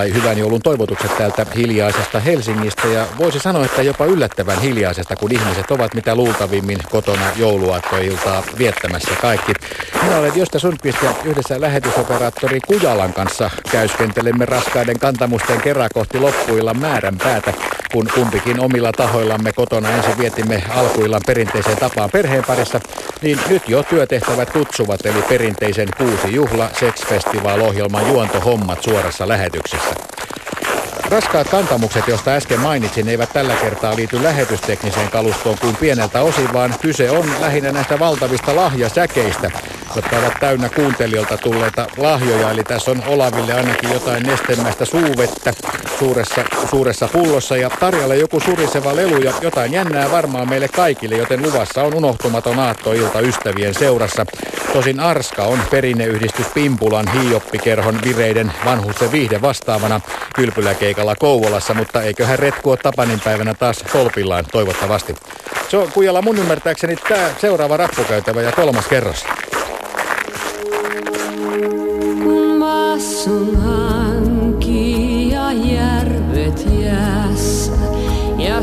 tai hyvän joulun toivotukset täältä hiljaisesta Helsingistä ja voisi sanoa, että jopa yllättävän hiljaisesta, kun ihmiset ovat mitä luultavimmin kotona jouluaattoiltaa viettämässä kaikki. Minä olen Josta Sundqvist ja yhdessä lähetysoperaattori Kujalan kanssa käyskentelemme raskaiden kantamusten kerran kohti loppuillan määrän päätä, kun kumpikin omilla tahoillamme kotona ensin vietimme alkuillan perinteiseen tapaan perheen parissa, niin nyt jo työtehtävät kutsuvat, eli perinteisen kuusi juhla Sex Festival-ohjelman juontohommat suorassa lähetyksessä. Raskaat kantamukset, joista äsken mainitsin, eivät tällä kertaa liity lähetystekniseen kalustoon kuin pieneltä osin, vaan kyse on lähinnä näistä valtavista lahjasäkeistä, jotka ovat täynnä kuuntelijoilta tulleita lahjoja. Eli tässä on Olaville ainakin jotain nestemäistä suuvettä suuressa, suuressa pullossa ja tarjolla joku suriseva lelu ja jotain jännää varmaan meille kaikille, joten luvassa on unohtumaton aattoilta ystävien seurassa. Tosin Arska on perinneyhdistys Pimpulan hiioppikerhon vireiden vanhusten viihde vastaavana kylpyläkeikalla Kouvolassa, mutta eiköhän retku ole Tapanin päivänä taas tolpillaan toivottavasti. Se on Kujalla mun ymmärtääkseni tämä seuraava rappukäytävä ja kolmas kerros. Kun maassun hanki ja järvet jäässä ja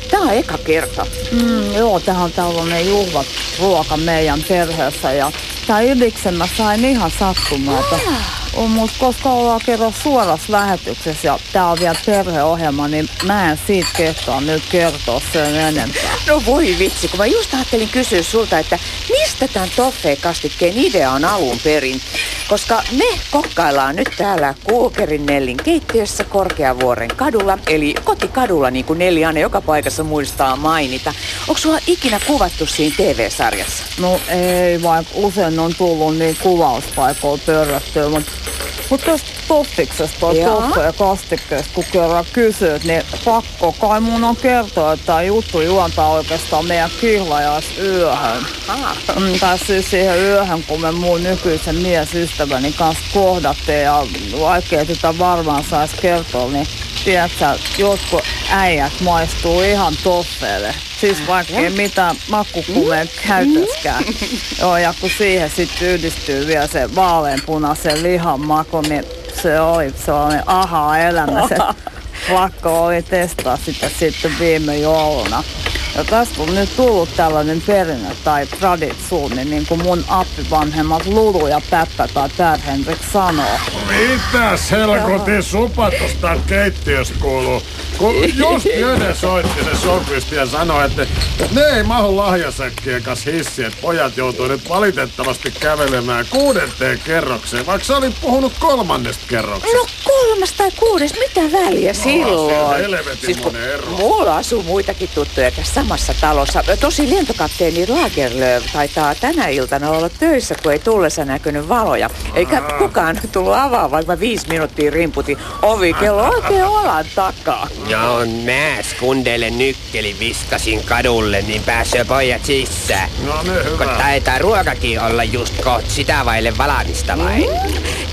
Tää on eka kerta. Mm, joo, tähän on tällainen juhlat ruoka meidän perheessä ja tää idiksen mä sain ihan sattumalta. On mut koska ollaan kerran suorassa lähetyksessä ja tää on vielä perheohjelma, niin mä en siitä kehtaa nyt kertoa sen enempää. No voi vitsi, kun mä just ajattelin kysyä sulta, että mistä tämän toffee-kastikkeen idea on alun perin? Koska me kokkaillaan nyt täällä Kuukerin Nellin keittiössä Korkeavuoren kadulla, eli kotikadulla niin kuin Nelli aina joka paikassa muistaa mainita. Onko sua ikinä kuvattu siinä TV-sarjassa? No ei, vaikka usein on tullut niin kuvauspaikoilla törröttyä, mutta mutta tästä toffiksesta, Joo. toffe ja kastikkeesta, kun kerran kysyt, niin pakko kai mun on kertoa, että tämä juttu juontaa oikeastaan meidän kihlajaisyöhön. Mm, Tai siis siihen yöhön, kun me mun nykyisen miesystäväni kanssa kohdattiin ja vaikea tätä varmaan saisi kertoa, niin tiedätkö, jotkut äijät maistuu ihan toffeelle. Siis vaikka ei mitään makkukumeen käytöskään. Joo, ja kun siihen sitten yhdistyy vielä se vaaleanpunaisen lihan maku, niin se oli sellainen aha-elämä. Se pakko oli testaa sitä sitten viime jouluna. Ja tästä on nyt tullut tällainen perinne tai traditsuuni, niin kuin mun appivanhemmat Lulu ja Päppä tai Pär Henrik sanoo. Mitäs helkutin supa tosta keittiöstä kuuluu? Kun just Jöne soitti ne sopisti ja sanoi, että ne ei mahu lahjasäkkien kanssa hissiin, että pojat joutuu nyt valitettavasti kävelemään kuudenteen kerrokseen, vaikka sä olit puhunut kolmannesta kerroksesta. No kolmas tai kuudes, mitä väliä silloin? helvetin kun monen ero. mulla asuu muitakin tuttuja tässä samassa talossa. Tosi lentokapteeni Lagerlöf taitaa tänä iltana olla töissä, kun ei tullessa näkynyt valoja. Eikä kukaan tullut avaa, vaikka viisi minuuttia rimputin ovi kello oikein olan takaa. Joo, mä skundeille nykkeli viskasin kadulle, niin pääsee pojat sisään. No niin, Kun hyvä. taitaa ruokakin olla just koht sitä vaille valamista vain.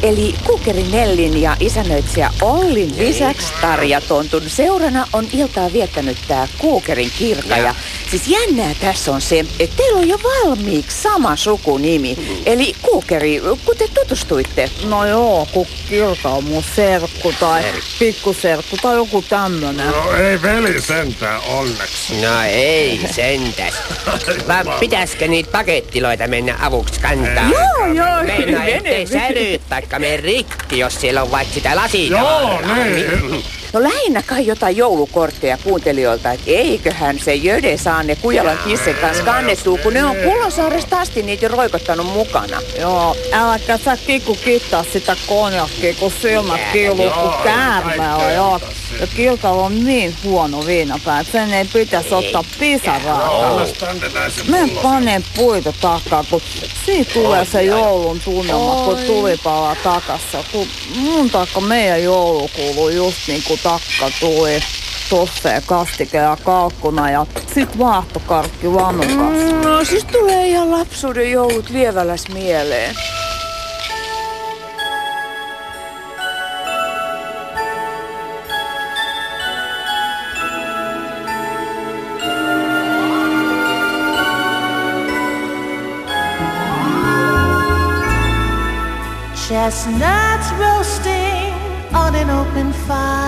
Eli Kukeri Nellin ja isännöitsijä Ollin lisäksi Tarja Tontun seurana on iltaa viettänyt tää Kuukerin kirkka. Ja siis jännää tässä on se, että teillä on jo valmiiksi sama sukunimi. Eli Kuukeri, kun te tutustuitte. No joo, kun Kirka on mun serkku tai pikkuserkku tai joku tämmönen. No ei veli sentään onneksi. No ei sentäs. Vaan pitäisikö niitä pakettiloita mennä avuksi kantaa? Joo, joo, Meinaa mene, ettei säryt taikka mene rikki, jos siellä on vaikka sitä lasia. Joo, niin. No lähinnä kai jotain joulukortteja kuuntelijoilta, että eiköhän se Jöde saa ne Kujalan kissen kanssa kannettua, kun ne on Kulosaaresta asti niitä jo roikottanut mukana. Joo, äläkä sä kiku kittaa sitä konjakkia, kun silmät kiiluu, kun käärme on. Joo. Ja Kirkalla on niin huono viinapää, että sen ei pitäisi ottaa pisaraa. Mä panen puita takaa, kun siitä tulee se joulun tunnelma, kun tulipala takassa. Kun mun takka meidän joulu kuuluu just niin kuin takka tuli toffee, kastike ja kalkkuna ja sit vaahtokarkki vanukas. Mm, no siis tulee ihan lapsuuden joulut lieväläs mieleen. Chestnuts roasting on an open fire.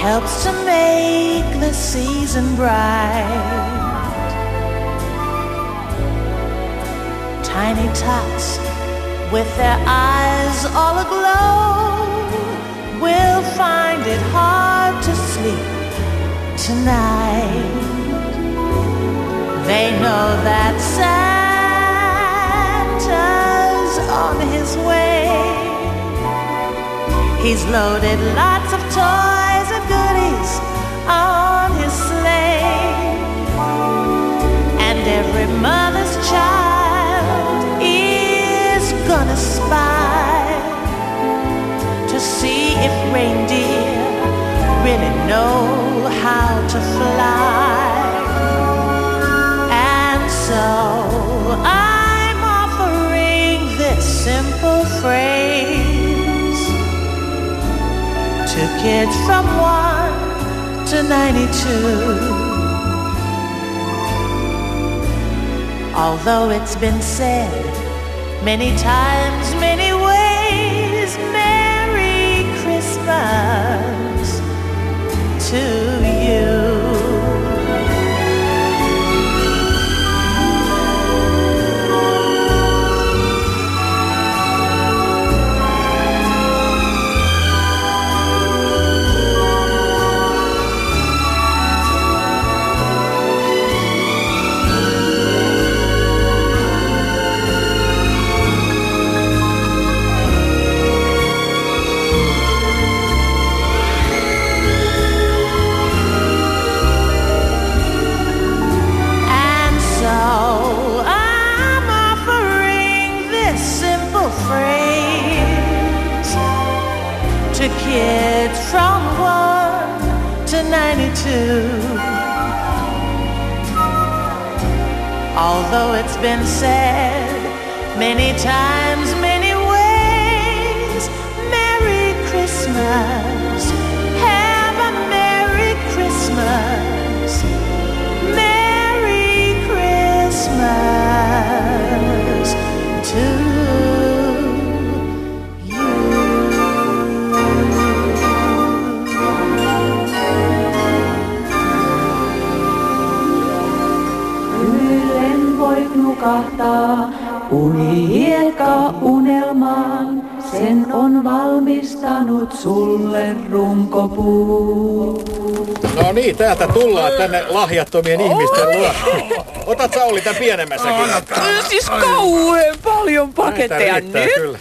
helps to make the season bright. Tiny tots with their eyes all aglow will find it hard to sleep tonight. They know that Santa's on his way. He's loaded lots of toys on his sleigh. And every mother's child is gonna spy to see if reindeer really know how to fly. And so I'm offering this simple phrase to kids from 1 to 92. Although it's been said many times, many ways, Merry Christmas to you. Kids from 1 to 92. Although it's been said many times, many ways, Merry Christmas. Have a Merry Christmas. Merry Christmas nukahtaa, uni hiekka unelmaan. Sen on valmistanut sulle runkopuu. No niin, täältä tullaan tänne lahjattomien ihmisten luo. Otat Sauli tämän pienemmässäkin. Siis kauhean paljon paketteja. Nyt, kyllä.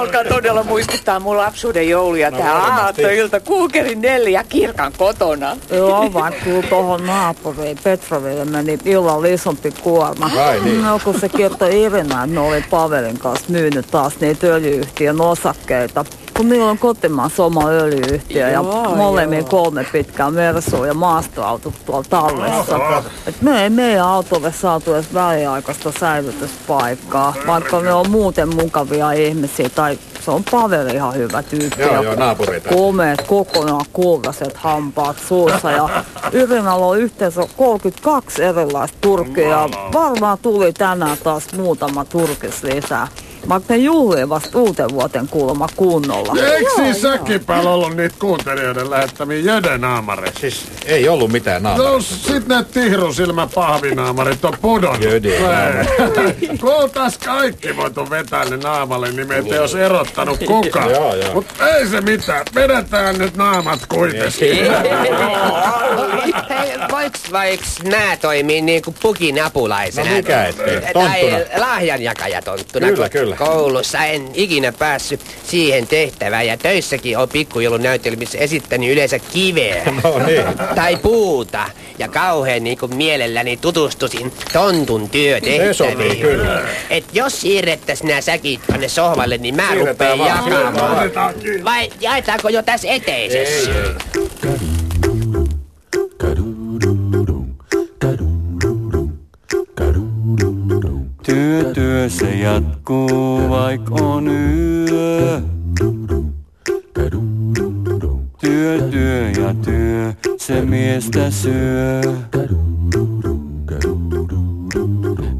Nyt alkaa todella muistuttaa mun lapsuuden jouluja. No Tää aattoilta Kuukerin Nelli ja Kirkan kotona. Joo, vaikka tuohon naapuriin Petroville meni illalla isompi kuorma. Ai niin. No kun se kertoi Irina, että ne oli Pavelin kanssa myynyt taas niitä öljyyhtiön osakkeita. Kun niillä on kotimaassa oma öljyyhtiö ja Joo, molemmilla joo. kolme pitkää Mersu ja maastoautot tuolla tallessa. Et me ei meidän autolle saatu edes väliaikaista säilytyspaikkaa, vaikka ne on muuten mukavia ihmisiä tai se on Pavel ihan hyvä tyyppi. Joo, Ja joo, naapureita. Komeet kokonaan kultaiset hampaat suussa ja Yrinalla on yhteensä 32 erilaista turkkia ja varmaan tuli tänään taas muutama turkis lisää. Vaikka ne juhlii vasta uuten vuoten kuulemma kunnolla. Eikö siis säkin päällä ollut niitä kuuntelijoiden lähettämiä jödenaamareita? Siis ei ollut mitään naamaria. No sit ne tihrusilmä pahvinaamarit on pudonnut. Oltais kaikki voitu vetää ne naamalle, niin meitä ei olisi erottanut kukaan. Joo, joo. Mut ei se mitään. Vedetään nyt naamat kuitenkin. Hei, voiks, voiks mä toimii niinku pukin apulaisena? No mikä ettei, Tai tonttuna. lahjanjakajatonttuna. Kyllä, kun kyllä. Koulussa en ikinä päässyt siihen tehtävään ja töissäkin on pikkujoulunäytelmissä esittänyt yleensä kiveä. No niin. tai puuta. Ja kauhean niinku mielelläni tutustusin tontun työtehtäviin. Se sopii kyllä. Et jos siirrettäis nää säkit tonne sohvalle, niin mä rupeen jakamaan. Vai jaetaanko jo tässä eteisessä? Työ työ se jatkuu, vaik on yö. Työ työ ja työ, se miestä syö.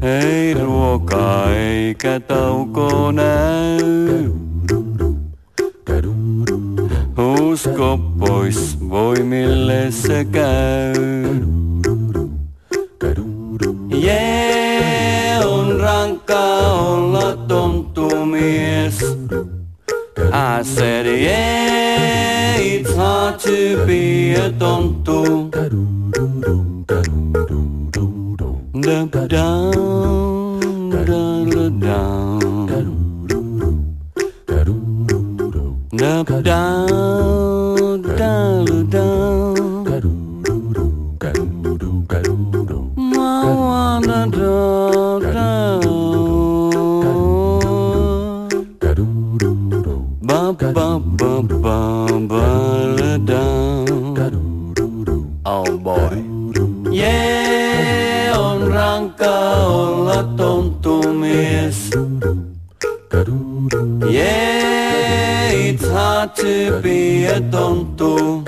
Ei ruokaa eikä tauko näy. Usko pois, voimille se käy. Jee, Luca olla tontu mies. I said, yeah, it's hard to be a tontu. Da da da da da. Da da da da da. Hard to be a tonttu.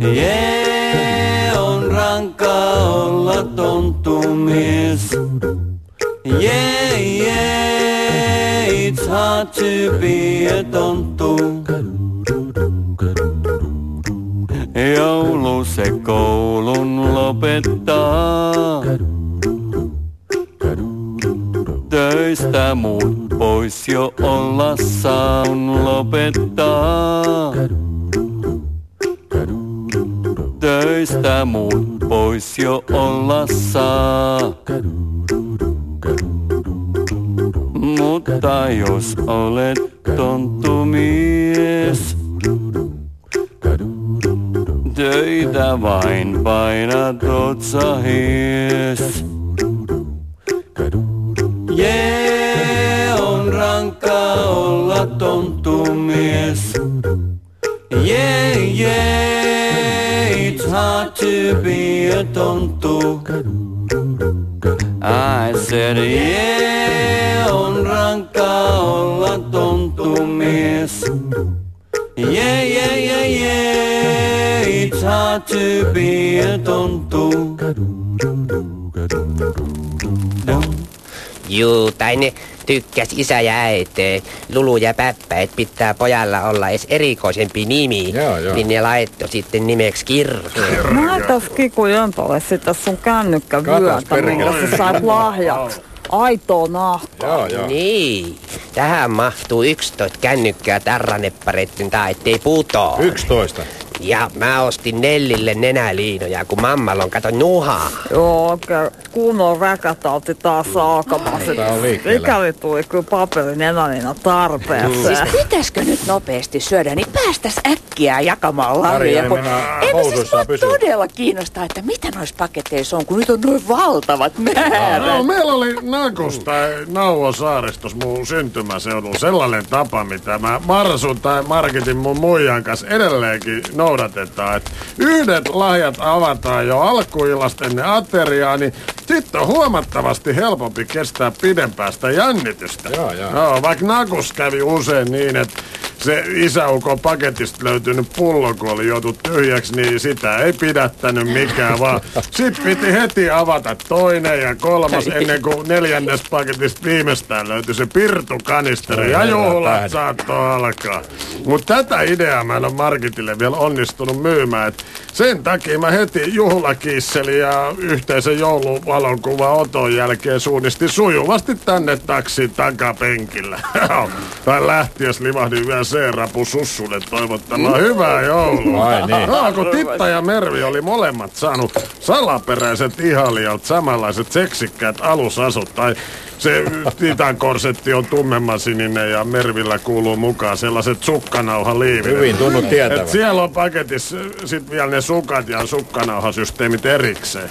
Yeah, on rankka olla tonttumies. Yeah, yeah, it's hard to be a tonttu. Olla saan lopettaa. Töistä muut pois jo olla saa. Mutta jos olet tonttumies, töitä vain painat otsahies. I said, yeah, on rankkaa olla tonttumies. Yeah, yeah, yeah, yeah, it's hard to be a tonttu. Dum. Juu, tai ne tykkäs isä ja äiti, Lulu ja Päppä, että pitää pojalla olla edes erikoisempi nimi. Joo, joo. Niin ne laittoi sitten nimeksi Kirke. Näytäs Kiku Jöntolle sitä sun kännykkävyötä, Katos, perkele. minkä sä sait lahjaksi. Aitoa nahkaa. Joo, joo. Niin, tähän mahtuu 11 kännykkää tarraneppareitten tai ettei putoo. 11. Ja mä ostin Nellille nenäliinoja, kun mammalla on kato nuhaa. Joo, oikein kunnon räkätauti taas alkamassa. Tää on liikkeellä. Mikäli tuli kyllä paperin enänina tarpeeseen. Siis pitäisikö nyt nopeasti syödä, niin päästäs äkkiä jakamaan lahjoja. ei kun- Eipä siis mua pysyä. todella kiinnostaa, että mitä noissa paketeissa on, kun nyt on noin valtavat määrät. No, meillä oli Nakus tai Nauvo Saaristos mun syntymäseudulla sellainen tapa, mitä mä Marsun tai Marketin mun muijan kanssa edelleenkin noudatetaan. Et yhdet lahjat avataan jo alkuillasta ennen ateriaa, niin sitten on huomattavasti helpompi kestää pidempää sitä jännitystä. Joo, joo. Joo, vaikka Nakus kävi usein niin, että se isäukon paketista löytynyt pullo, kun oli joutu tyhjäksi, niin sitä ei pidättänyt mikään, vaan sit piti heti avata toinen ja kolmas ennen kuin neljännes paketista viimeistään löytyi se pirtukanisteri ja juhlat saattoi alkaa. Mutta tätä ideaa mä en ole vielä onnistunut myymään, et sen takia mä heti juhlakisselin ja yhteisen jouluvalokuva oton jälkeen suunnistin sujuvasti tänne taksin takapenkillä. tai lähtiessä livahdin vielä C-rapu sussulle toivottamaan hyvää joulua. Ai niin. No, kun Titta ja Mervi oli molemmat saanut salaperäiset ihailijat samanlaiset seksikkäät alusasut. Tai se Titan korsetti on tummemman sininen ja Mervillä kuuluu mukaan sellaiset sukkanauhaliivit. Hyvin tunnut tietävän. Et siellä on paketissa sit vielä ne sukat ja sukkanauhasysteemit erikseen.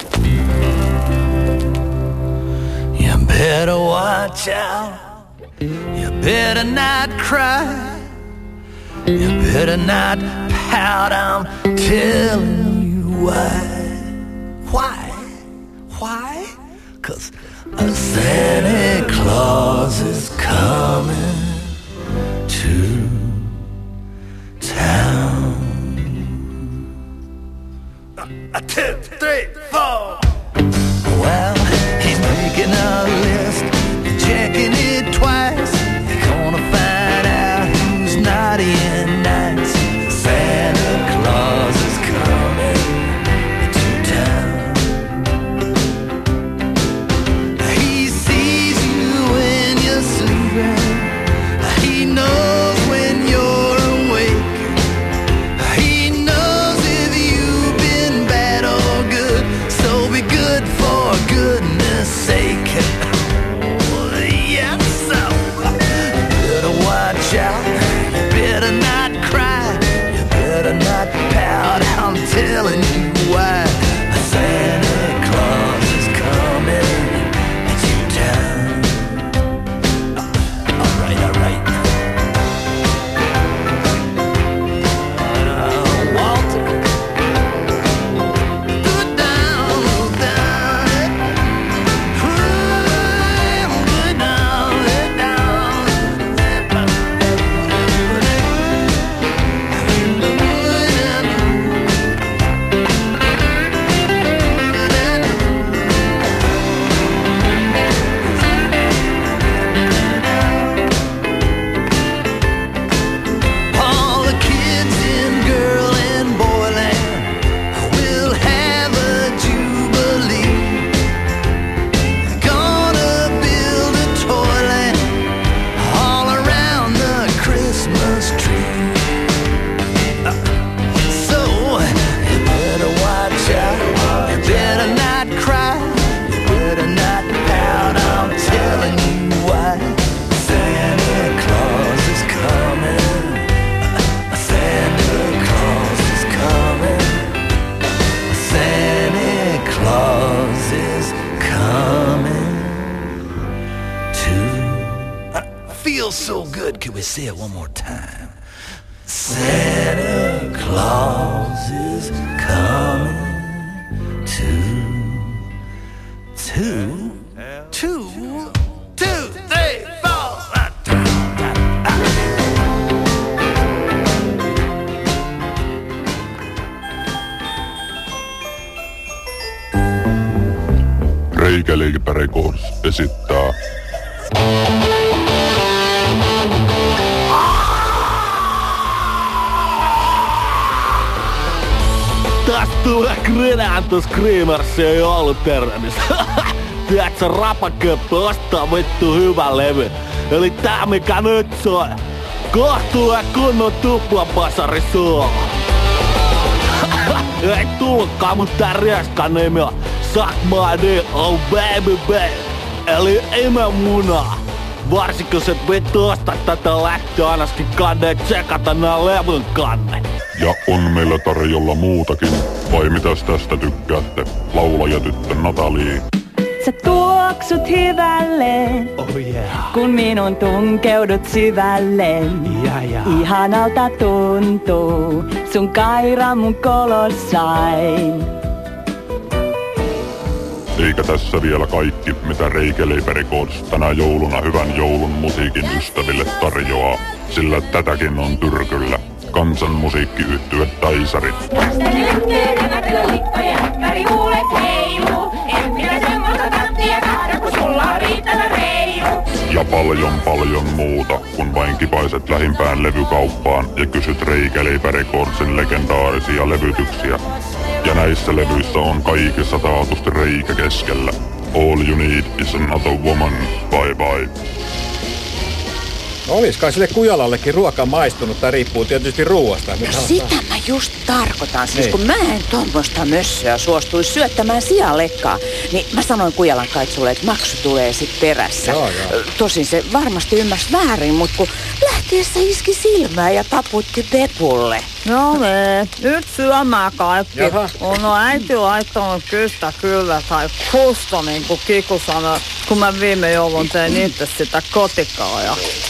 You better watch out. You better not cry. You better not pout. I'm telling you why. Why? Why? Cause a Santa Claus is coming to town. Uh, a two, three, four. Well, he's making a list, checking it twice not in. Grenanto Screamers ja joulutervehdys. Tiedätkö, rapaköppö ostaa vittu hyvä levy. Eli tää mikä nyt soi. Kohta tulee kunnon tuplapasari suola. Ei tullutkaan, mutta tää rieskan nimi on Suck My Dick, oh baby baby. Eli imemuna. Varsinkin jos et vittu osta tätä lähtöä ainakin kanne, tsekata nää levyn kanne. ja on meillä tarjolla muutakin. Vai mitäs tästä tykkäätte? Laulaja tyttö Natalie. Sä tuoksut hyvälle, Oh yeah. kun minun tunkeudut syvälle. Ja, ja. Ihanalta tuntuu sun kaira mun kolossain. Eikä tässä vielä kaikki, mitä Reikeleipä Records tänä jouluna hyvän joulun musiikin ystäville tarjoaa, sillä tätäkin on tyrkyllä. Kansan musiikkiyhtye Taisarit. Ja paljon paljon muuta, kun vain kipaiset lähimpään levykauppaan ja kysyt Reikeleipä Recordsin legendaarisia levytyksiä. Ja näissä levyissä on kaikissa taatusti reikä keskellä. All you need is another woman, bye bye. No olis kai sille kujalallekin ruoka maistunut, tai riippuu tietysti ruuasta. No sitä mä just tarkoitan. Siis Niin. kun mä en tuommoista mössöä suostuisi syöttämään sialekkaa, niin mä sanoin Kujalan kaitsulle, että maksu tulee sit perässä. Joo, joo. Tosin se varmasti ymmärsi väärin, mutta kun lähtiessä iski silmää ja taputti pepulle. No niin, nyt syömään kaikki. Jaha. On no, äiti laittanut kystä kyllä tai kusta, niin kuin Kiku sanoi, kun mä viime joulun tein itse sitä kotikaa.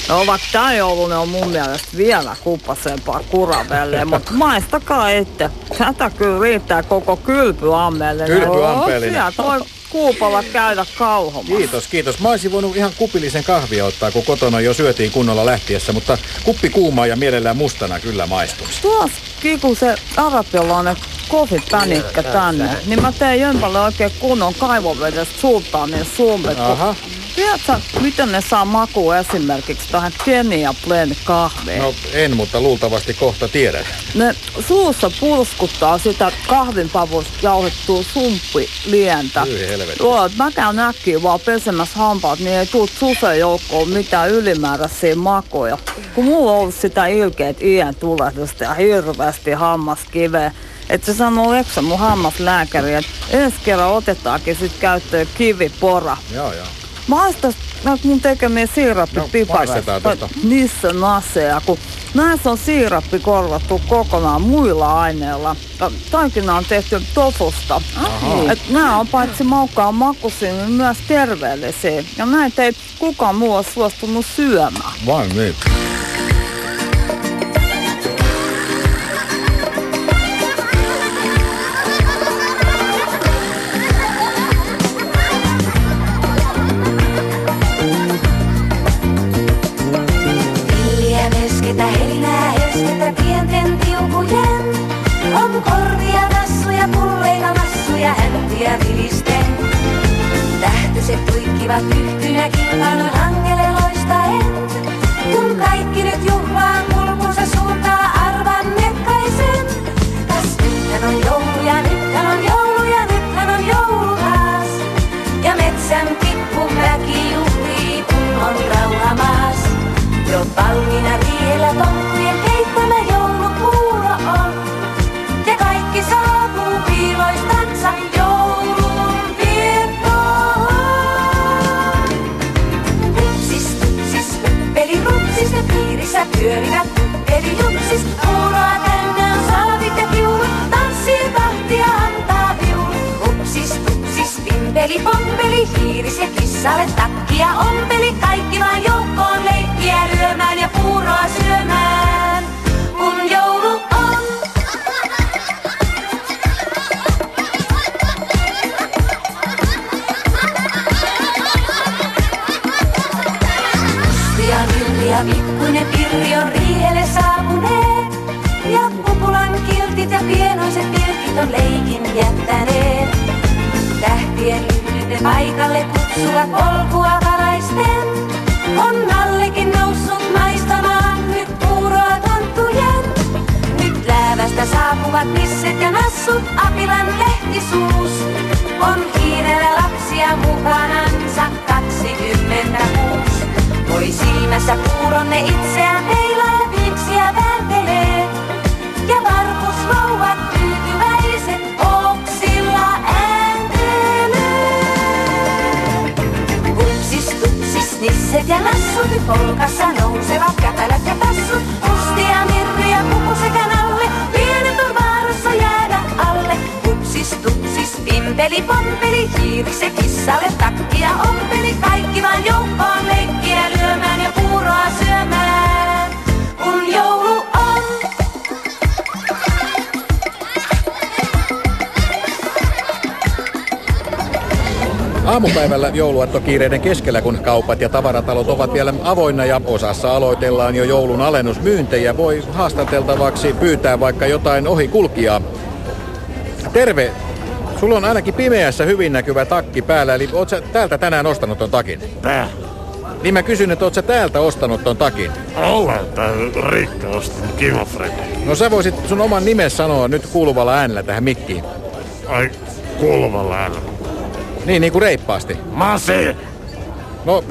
No vaikka tää joulun on mun mielestä vielä kuppasempaa kuravelle, mutta maistakaa itse. Tätä kyllä riittää koko kylpyammelle. Kylpyampelinen. Sieltä voi kuupalla käydä kauhomassa. Kiitos, kiitos. Mä olisin voinut ihan kupillisen kahvia ottaa, kun kotona jo syötiin kunnolla lähtiessä, mutta kuppi kuumaa ja mielellään mustana kyllä maistuisi. Tuos Kiku se arabialainen kofipänikkä tänne, niin mä tein Jömpälle oikein kunnon kaivovedestä sultaanin sumpet. Aha. Tiedätkö, miten ne saa makua esimerkiksi tähän Kenia Blend kahveen? No en, mutta luultavasti kohta tiedän. Ne suussa pulskuttaa sitä kahvinpavusta jauhettua sumppilientä. Hyi helvetti. Joo, mä käyn äkkiä vaan pesemässä hampaat, niin ei tuu susen joukkoon mitään ylimääräisiä makoja. Kun mulla on ollut sitä ilkeät iän tulehdusta ja hirveästi hammaskiveä, että se sanoo Eksa mun hammaslääkäri, että ensi kerran otetaankin sit käyttöön kivipora. Joo, joo. Maistas näitä mun tekemiä siirappipipareita. maistetaan tosta. Niissä naseja, kun näissä on siirappi korvattu kokonaan muilla aineilla. Taikina on tehty tofusta. Et nämä on paitsi maukkaan makuisia, niin myös terveellisiä. Ja näitä ei kukaan muu ole suostunut syömään. Vai niin? Pimpeli, pompeli, hiiris ja kissalle takkia ompeli. Kaikki vain joukkoon leikkiä lyömään ja puuroa syömään. Paikalle kutsuvat polkua valaisten. On Nallikin noussut maistamaan nyt puuroa tonttujen. Nyt läävästä saapuvat misset ja nassut, apilan lehtisuus. On kiireellä lapsia mukanansa 26. Voi silmässä puuronne itseään peilaa ja viiksiä nisset ja nassut, polkassa nousevat käpälät ja tassut. Musti ja puku sekä nalle, pienet on vaarassa jäädä alle. Upsis, tupsis, pimpeli, pompeli, hiiri se kissalle takkia ompeli. Kaikki vaan joukkoon Aamupäivällä jouluaattokiireiden keskellä, kun kaupat ja tavaratalot ovat vielä avoinna ja osassa aloitellaan jo joulun alennusmyyntejä, voi haastateltavaksi pyytää vaikka jotain ohikulkijaa. Terve! Sulla on ainakin pimeässä hyvin näkyvä takki päällä, eli oot sä täältä tänään ostanut ton takin? Tää. Niin mä kysyn, että oot sä täältä ostanut ton takin? Olen tää Riikka ostanut Kimofred. No sä voisit sun oman nimen sanoa nyt kuuluvalla äänellä tähän mikkiin. Ai, kuuluvalla äänellä. Niin, niin kuin reippaasti. Masi! No,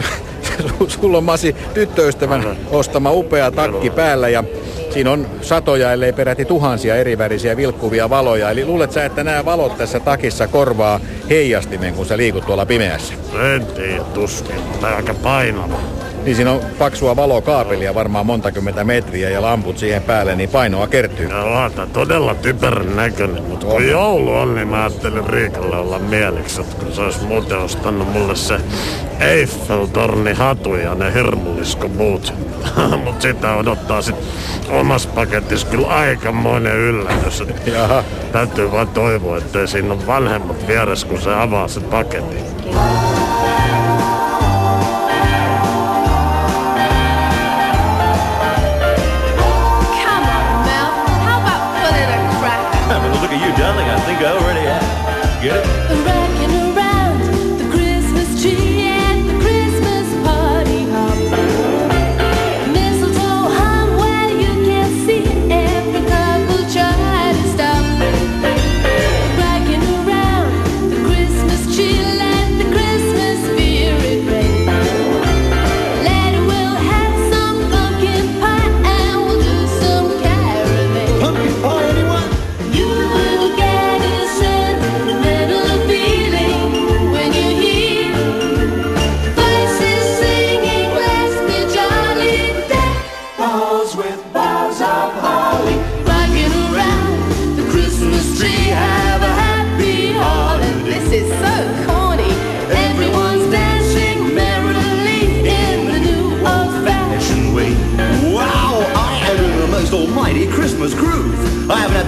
su- sulla on Masi tyttöystävän ostama upea takki päällä ja siinä on satoja, ellei peräti tuhansia erivärisiä vilkkuvia valoja. Eli luulet sä, että nämä valot tässä takissa korvaa heijastimen, kun sä liikut tuolla pimeässä? En tiedä, tuskin. Tää aika painava. Niin siinä on paksua valokaapelia varmaan monta kymmentä metriä ja lamput siihen päälle, niin painoa kertyy. Onhan tää todella typerän näköinen, mutta kun joulu on, niin mä ajattelin Riikalle olla mieliksi, että kun se olisi muuten ostanut mulle se Eiffel-torni hatu ja ne hirmuliskomuut. Mut sitä odottaa sit omassa paketissa kyllä aikamoinen yllätys. Jaha. Täytyy vaan toivoa, ettei siinä ole vanhemmat vieressä, kun se avaa sen paketin.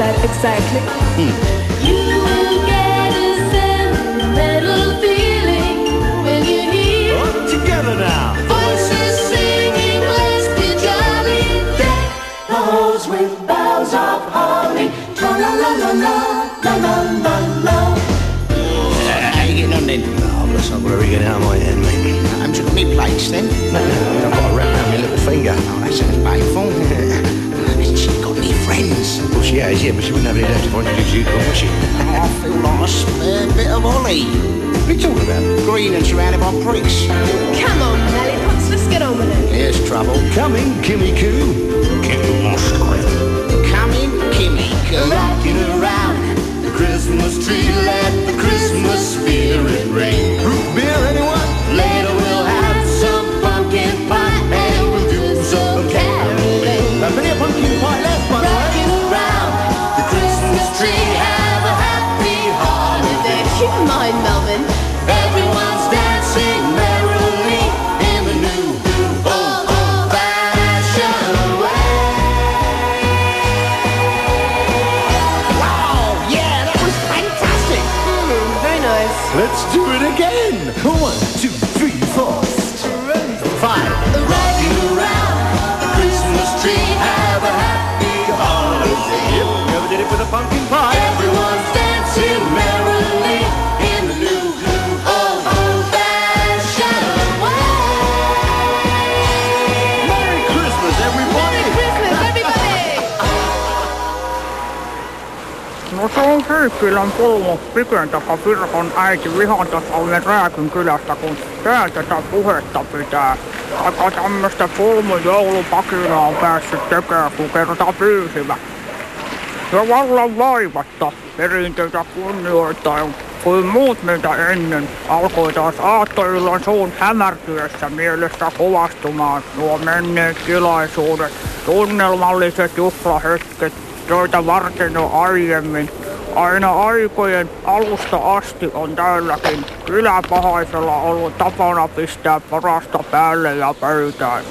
How long is exactly? Hmm. You will get a sentimental feeling when you hear Together now. voices singing, "Let's be jolly." Deck halls with boughs of holly. La la la la la la la la la. How you getting on oh, then? Oh, bless, I've got to rig out of my head, mate. Haven't you got any plates then? No, no, I've got a wrap around my little finger. Oh, that sounds painful. Hasn't she got any friends? Well, she has, yeah, but she wouldn't have any left if I introduced you to her, would she? I feel like a spare bit of Ollie. What are you talking about? Green and surrounded by pricks. Come on, Lollipops, let's get on with it. Here's trouble. Coming, Kimmy Coo. Kim Coming, Kimmy, rocking around the Christmas tree. Syykkylän pulmo Piken taka Virhon äiti Vihantasalmen Rääkyn kylästä, kun tää tätä puhetta pitää. Aika tämmöstä pulmo joulupakinaa on päässyt tekemään, kun kerta pyysivä. ja vallan vaivatta perinteitä kunnioittain kuin muut meitä ennen alkoi taas aattoillan suun hämärtyessä mielessä kovastumaan nuo menneet tilaisuudet, tunnelmalliset juhlahetket, joita varten jo aiemmin Aina aikojen alusta asti on täälläkin kyläpahaisella ollut tapana pistää parasta päälle ja pöytään.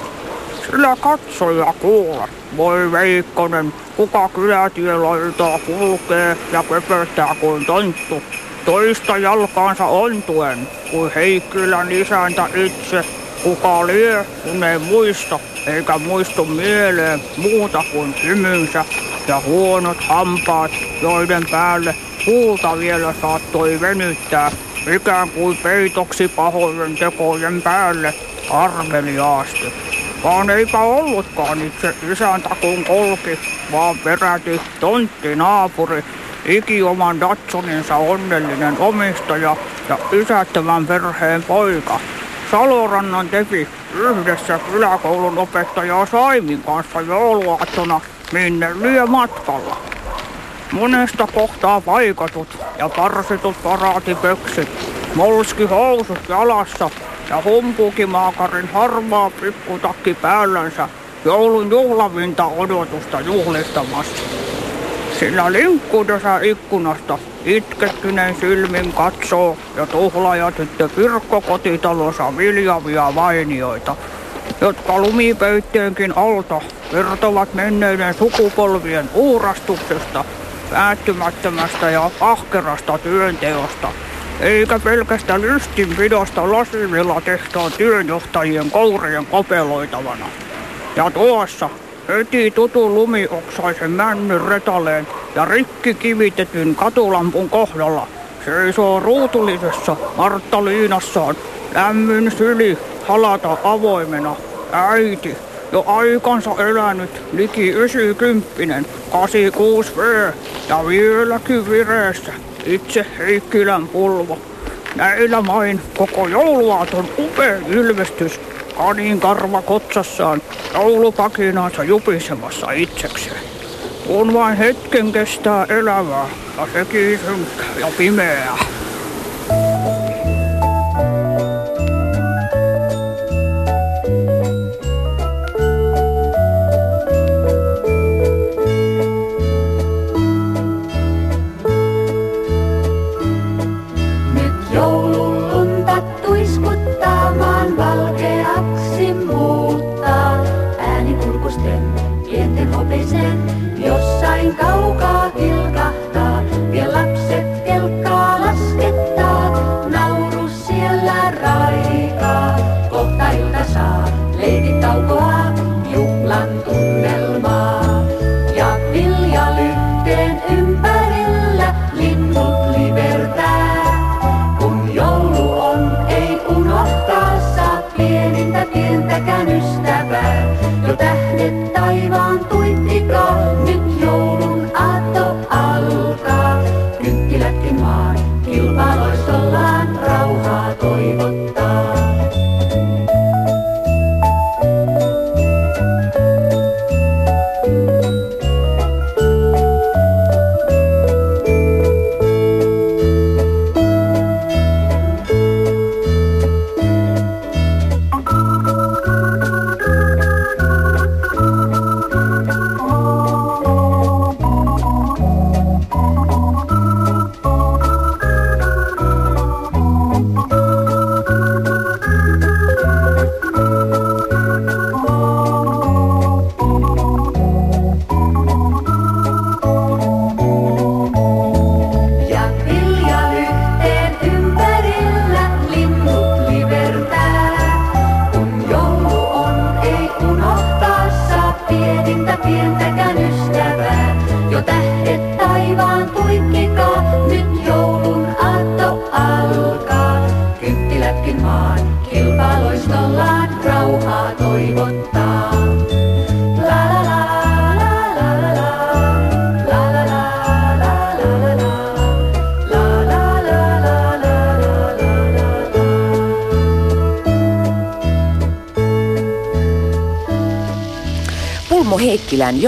Sillä katso ja kuule, voi Veikkonen, kuka kylätielailtaa kulkee ja köpöttää kuin tonttu. Toista jalkaansa ontuen, kuin Heikkilän isäntä itse, kuka lie, kun ei muista, eikä muistu mieleen muuta kuin hymynsä ja huonot hampaat, joiden päälle huulta vielä saattoi venyttää, ikään kuin peitoksi pahojen tekojen päälle armeliaasti. Vaan eipä ollutkaan itse isäntä kun kolki, vaan peräti tontti naapuri, ikioman Datsuninsa onnellinen omistaja ja isättömän perheen poika. Salorannan teki yhdessä kyläkoulun opettaja Saimin kanssa jouluaattona minne lyö matkalla. Monesta kohtaa paikatut ja parsitut paraatipöksit, molskihousut jalassa ja humpukimaakarin harmaa pikkutakki päällänsä joulun juhlavinta odotusta juhlistamassa. Sillä linkkuudessa ikkunasta itkettyneen silmin katsoo ja tuhlaajatyttö Pirkko kotitalossa viljavia vainioita, jotka lumipöytteenkin alta kertovat menneiden sukupolvien uurastuksesta, päättymättömästä ja ahkerasta työnteosta, eikä pelkästä lystinpidosta lasivilla tehtaan työnjohtajien kourien kopeloitavana. Ja tuossa heti tutun lumioksaisen männyn retaleen ja rikki kivitetyn katulampun kohdalla seisoo ruutullisessa Martta-liinassaan lämmin syli halata avoimena äiti, jo aikansa elänyt liki 90 86 V ja vieläkin vireessä itse Heikkilän pulvo. Näillä main koko jouluaaton upea ilmestys kanin karva kotsassaan joulupakinaansa jupisemassa itsekseen. Kun vain hetken kestää elävää ja sekin synkkä ja pimeää.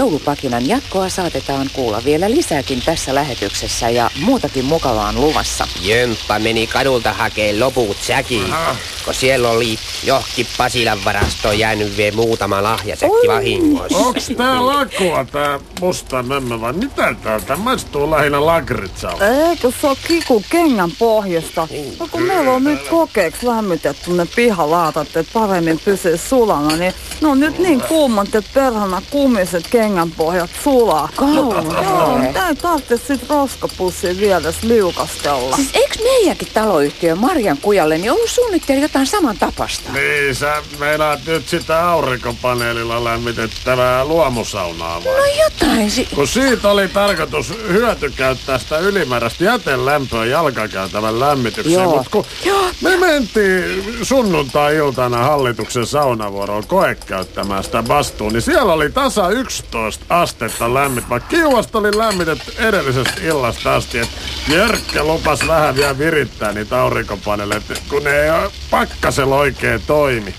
Joulupakinan jatkoa saatetaan kuulla vielä lisääkin tässä lähetyksessä ja muutakin mukavaa on luvassa. Jömppa meni kadulta hakee loput säkiin, kun siellä oli johonkin Pasilan varastoon jäänyt vielä muutama lahjasäkki vahingossa. Onks tää lakua tää musta mömmö vai mitä tää? Tää maistuu lähinnä lakritsalta. Eikö se ole kiku kengän pohjasta? No kun meillä on nyt kokeeksi lämmitetty ne pihalaatat, että paremmin pysyy sulana, niin ne on nyt niin kuumat, että perhana kumiset kengän pohjat sulaa. Kauheeta. Joo, tää ei tarvitse sit roskapussin vieressä liukastella. Siis eikö meidänkin taloyhtiö Marjan Kujalle niin ollut suunnitteilla jotain saman tapasta? Niin, sä meinaat nyt sitä aurinkopaneelilla lämmitettävää luomusaunaa vai? No jotain si- Kun siitä oli tarkoitus hyötykäyttää sitä ylimääräistä jätelämpöä jalkakäytävän lämmitykseen, Joo. mutta kun me mentiin sunnuntai-iltana hallituksen saunavuoroon koekäyttämään sitä bastuun, niin siellä oli tasa 11 astetta lämmit, vaikka kiuasta oli lämmitetty edellisestä illasta asti, että Jörkkä lupas vähän vielä virittää niitä aurinkopaneeleita, kun ne ei pakkasella oikein toimi.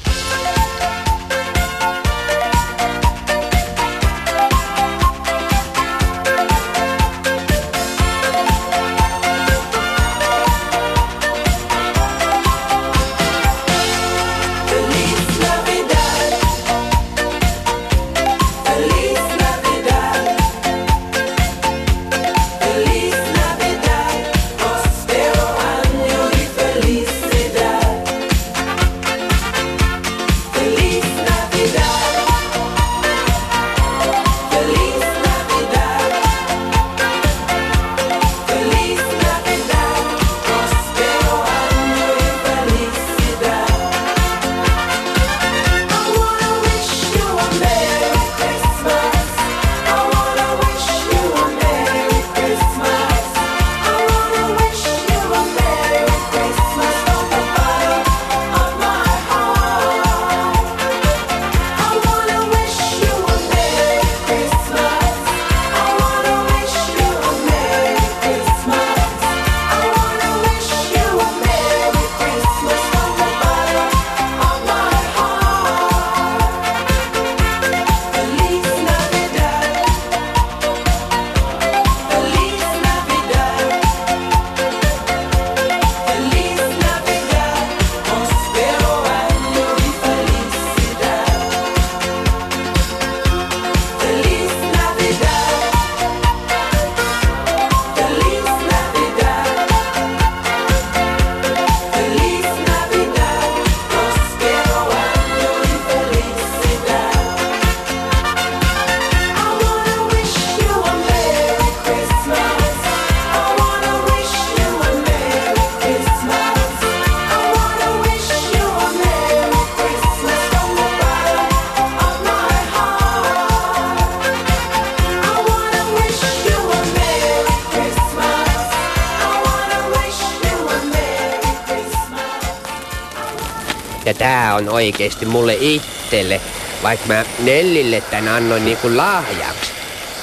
On oikeesti mulle itselle, vaikka mä Nellille tän annoin niinku lahjaksi.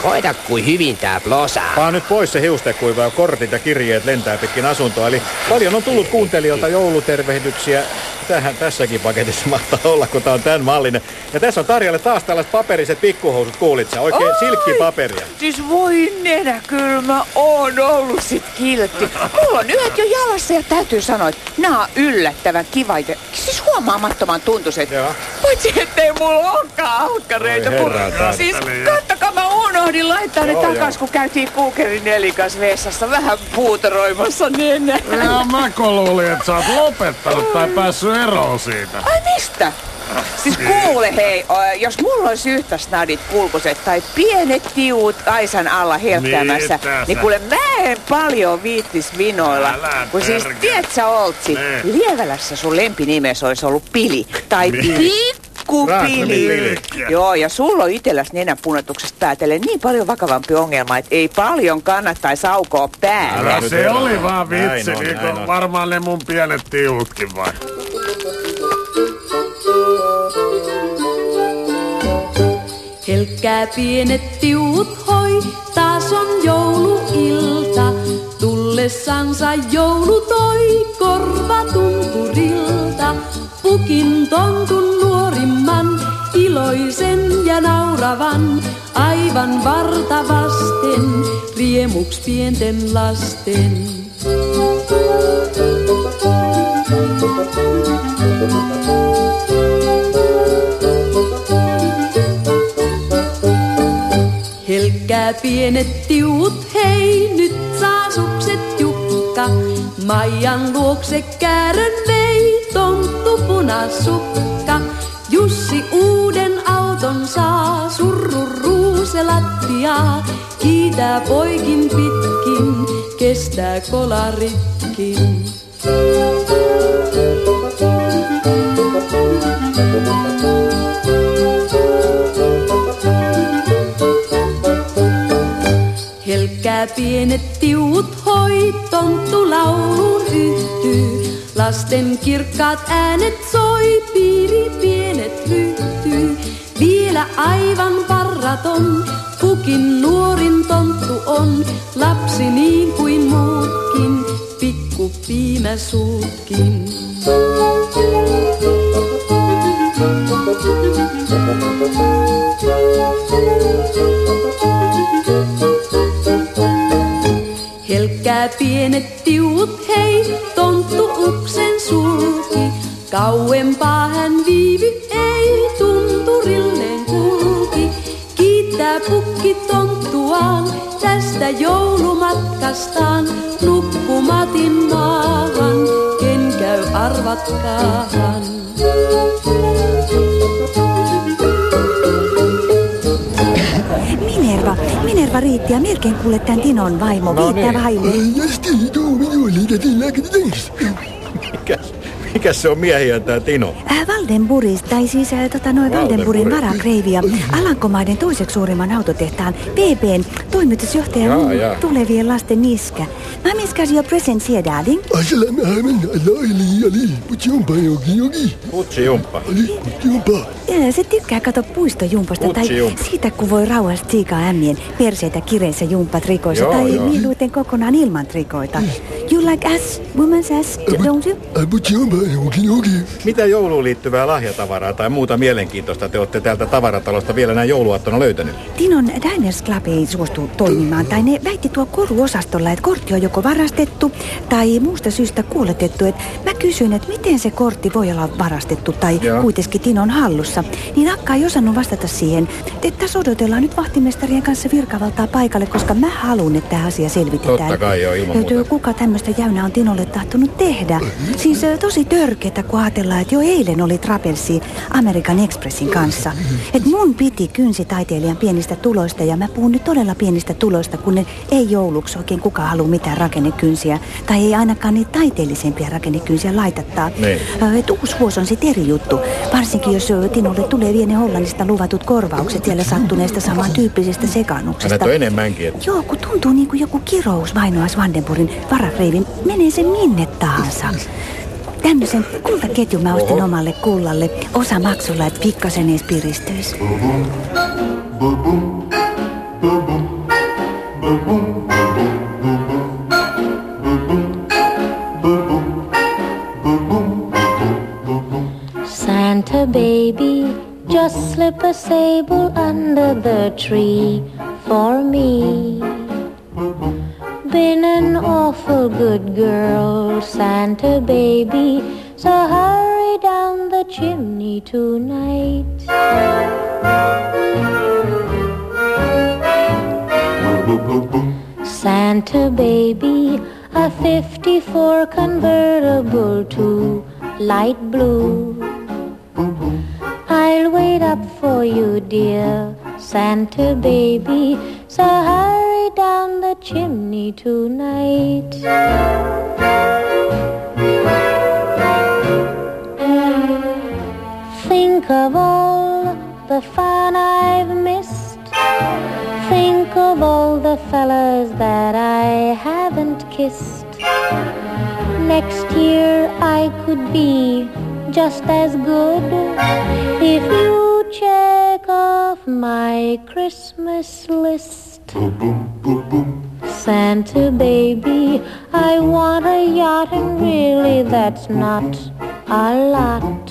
Koita kuin hyvin tää plosaa. Paa nyt pois se hiustekuiva ja kortit ja kirjeet lentää pitkin asuntoa. Eli paljon on tullut kuuntelijoilta joulutervehdyksiä. Tähän tässäkin paketissa mahtaa olla, kun tää on tämän mallinen. Ja tässä on Tarjalle taas tällaiset paperiset pikkuhousut, kuulit sä? Oikein Oi! silkkipaperia. Siis voi nenä, kyllä mä oon ollut sit kiltti. Mulla on yhdet jo jalassa ja täytyy sanoa, että nää on yllättävän kiva. Ja huomaamattoman tuntuiset. Paitsi ettei mulla olekaan kun- tähti. siis kattokaa, mä unohdin laittaa ne takas, joo. kun käytiin kuukerin nelikas vessassa vähän puuteroimassa nenää. Ja mä luulin, että sä oot lopettanut tai päässyt eroon siitä. Ai mistä? Siis kuule hei, jos mulla olisi yhtä snadit pulkuset tai pienet tiut Aisan alla helkkäämässä, Mitä sä- niin kuule mä en paljon viittis vinoilla. Älä kun siis tiedät sä Oltsi, Ne. Lievälässä sun lempinimes olisi ollut Pili tai. Pikku Pili. Joo, ja sulla on itelläs nenäpunotuksesta päätellen niin paljon vakavampi ongelma, että ei paljon kannattaisi aukoa päälle. Älä se oli vaan vitsi, Näin on, niin kuin varmaan ne mun pienet tiutkin vai. Helkkää pienet tiut Tullessansa joulu toi korvatunturilta. Pukin tontun nuorimman, iloisen ja nauravan. aivan varta vasten, riemuks pienten lasten. Helkkää pienet tiut, hei nyt saa sukset. Maijan luokse käärön vei tonttu punasukka. Jussi uuden auton saa, surru ruuse lattiaa. Kiitää poikin pitkin, kestää kolaritkin. Helkkää pienet tiut tonttu lauluun yhtyy. Lasten kirkkaat äänet soi, piiri pienet ryhtyy. Vielä aivan varraton, kukin nuorin tonttu on. Lapsi niin kuin muutkin, pikku piimäsuutkin. Helkkää joulumatkastaan. Nukkumatin maahan, ken käy arvatkaahan. Minerva, Minerva Riitti ja melkein kuule tämän Tinon vaimo. No Viittää niin. vaille. Mikäs, mikäs se on miehiä tää Tino? Äh, Valdenburis, tai siis äh, tota, noin Valdenburin Valdenburis. varakreivi ja Alankomaiden toiseksi suurimman autotehtaan VPn toimitusjohtaja Jaa, mun jaa. tulevien lasten niskä. Mä miskas jo presents here, darling. Putsi jumppa. Äh, Se tykkää kato puistojumpasta tai siitä kun voi rauhassa tsiikaa ämmien perseitä kireissä jumppatrikoissa Joo, tai mieluiten kokonaan ilman trikoita. You like ass, woman's ass, don't you? Mitä jouluun liittyvää lahjatavaraa tai muuta mielenkiintoista te olette täältä tavaratalosta vielä näin jouluaattona löytänyt? Tinon Diners Club ei suostu toimimaan, tai ne väitti tuo koruosastolla, että kortti on joko varastettu tai muusta syystä kuoletettu. Et mä kysyin, että miten se kortti voi olla varastettu tai Joo. kuitenkin Tinon hallussa. Niin Akka ei osannut vastata siihen. Että tässä odotellaan nyt vahtimestarien kanssa virkavaltaa paikalle, koska mä haluan, että tämä asia selvitetään. Totta kai joo, ilman muuta. Kuka tämmöistä jäynää on Tinolle tahtonut tehdä? Siis ö, tosi törkeätä, kun ajatellaan, että jo eilen oli Trapelsi American Expressin kanssa. Että mun piti kynsitaiteilijan pienistä tuloista ja mä puhun nyt todella pienistä tuloista, kun ne ei jouluksi oikein kukaan halua mitään rakennekynsiä. Tai ei ainakaan niitä taiteellisempia rakennekynsiä laitattaa. Niin. Ö, Et uusi vuosi on sit eri juttu. Varsinkin jos ö, Tinolle tulee vielä ne Hollannista luvatut korvaukset siellä sattuneesta samantyyppisestä sekaannuksesta. Näitä on enemmänkin. Että... Joo, kun tuntuu niin kuin joku kirous vainoas Vandenburgin varakreivin. Menee se minne tahansa. Tämmöisen kultaketjun mä ostin Oho. omalle kullalle. Osa maksulla, että pikkasen ees piristyis. Santa baby, just slip a sable under the tree for me. Been an awful good girl, Santa baby, so hurry down the chimney tonight. Santa baby, a 54 convertible to light blue. I'll wait up for you, dear Santa baby. So hurry down the chimney tonight. Think of all the fun I've missed. Think of all the fellas that I haven't kissed. Next year I could be just as good if you check off my Christmas list. Santa baby, I want a yacht and really that's not a lot.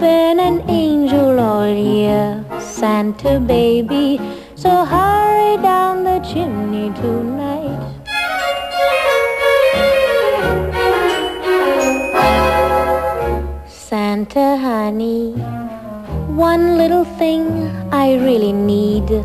Been an angel all year, Santa baby. So hurry down the chimney tonight. Santa honey, one little thing I really need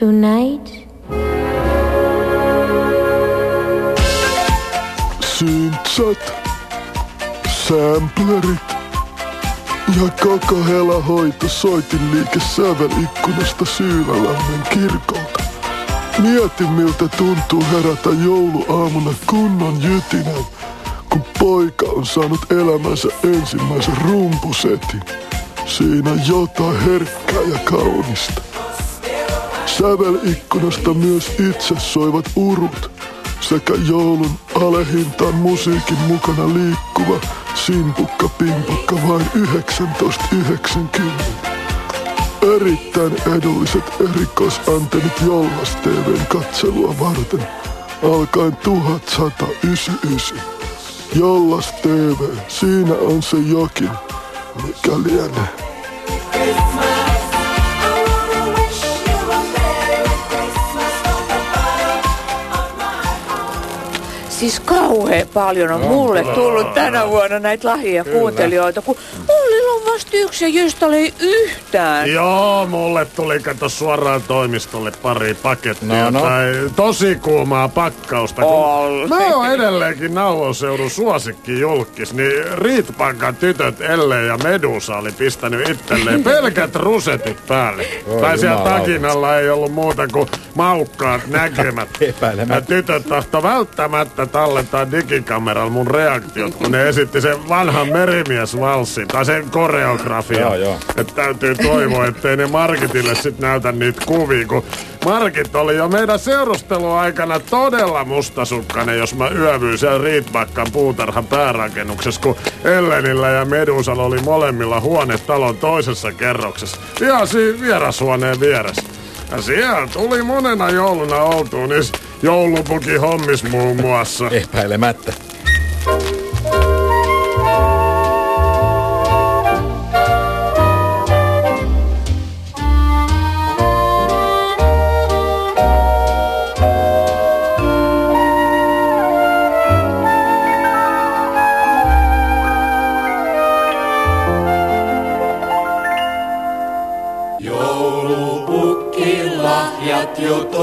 Tonight. Syntsat, samplerit ja koko hela hoito soitin liike sävelikkunasta Syyvälammen kirkolta. Mietin miltä tuntuu herätä jouluaamuna kunnon jytinän, kun poika on saanut elämänsä ensimmäisen rumpusetin. Siinä jotain herkkää ja kaunista. Sävelikkunasta myös itse soivat urut sekä joulun alehintaan musiikin mukana liikkuva simpukka pimpukka vain 1990. Erittäin edulliset erikoisantennit Jollas TVn katselua varten alkaen 1199. Jollas TV, siinä on se jokin, mikä lienee. Siis kauhean paljon on mulle tullut tänä vuonna näitä lahjoja kuuntelijoita, kun Ja Jyställä ei yhtään. Joo, mulle tuli kato suoraan toimistolle pari pakettia No, no. tai tosi kuumaa pakkausta. Kun mä oon edelleenkin Nauvoseudun suosikki julkis, niin Riitpankan tytöt Elle ja Medusa oli pistänyt itselleen pelkät rusetit päälle. Oi, tai siellä jumalauta. takin alla ei ollut muuta kuin maukkaat näkemät. Ja Epäilemättä. tytöt tahto välttämättä tallentaa digikameralla mun reaktiot, kun ne esitti sen vanhan merimiesvalssin, tai sen koreografia. Joo, joo. Että täytyy toivoa, ettei ne Markitille sit näytä niitä kuvia, kun Markit oli jo meidän seurusteluaikana todella mustasukkainen, jos mä yövyin siellä Riitbakkan puutarhan päärakennuksessa, kun Ellenillä ja Medusalla oli molemmilla huone talon toisessa kerroksessa. Ihan siinä vierashuoneen vieressä. Ja siellä tuli monena jouluna oltuun niissä joulupuki hommis muun muassa. Epäilemättä.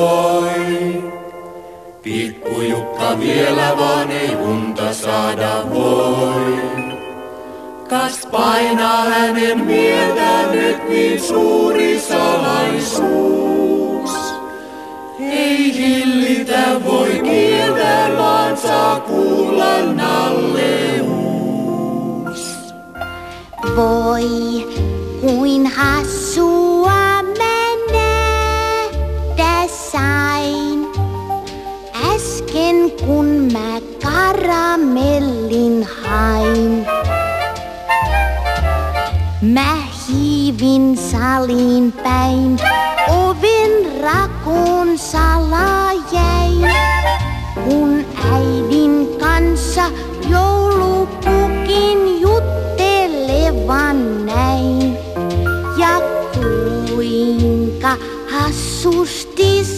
Toi. Pikkujukka vielä vaan ei unta saada voi. Kas painaa hänen mieltään nyt niin suuri salaisuus. Ei hillitä voi kieltään, vaan saa kuulla nalleus. Voi, kuin hassua karamellin hain. Mä hiivin saliin päin, ovi Ovin rakun salaa jäi, kun äidin kanssa joulupukin juttelevan näin. Ja kuinka hassusti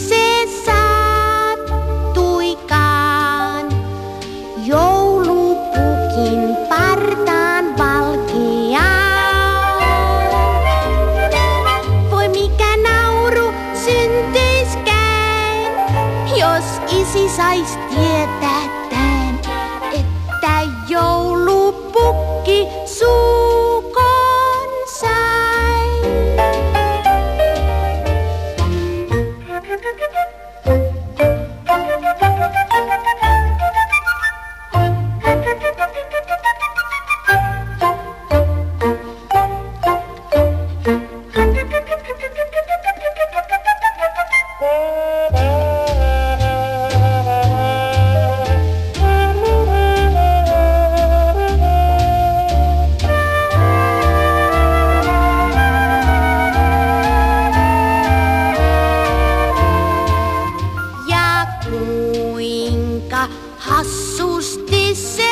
Ja kuinka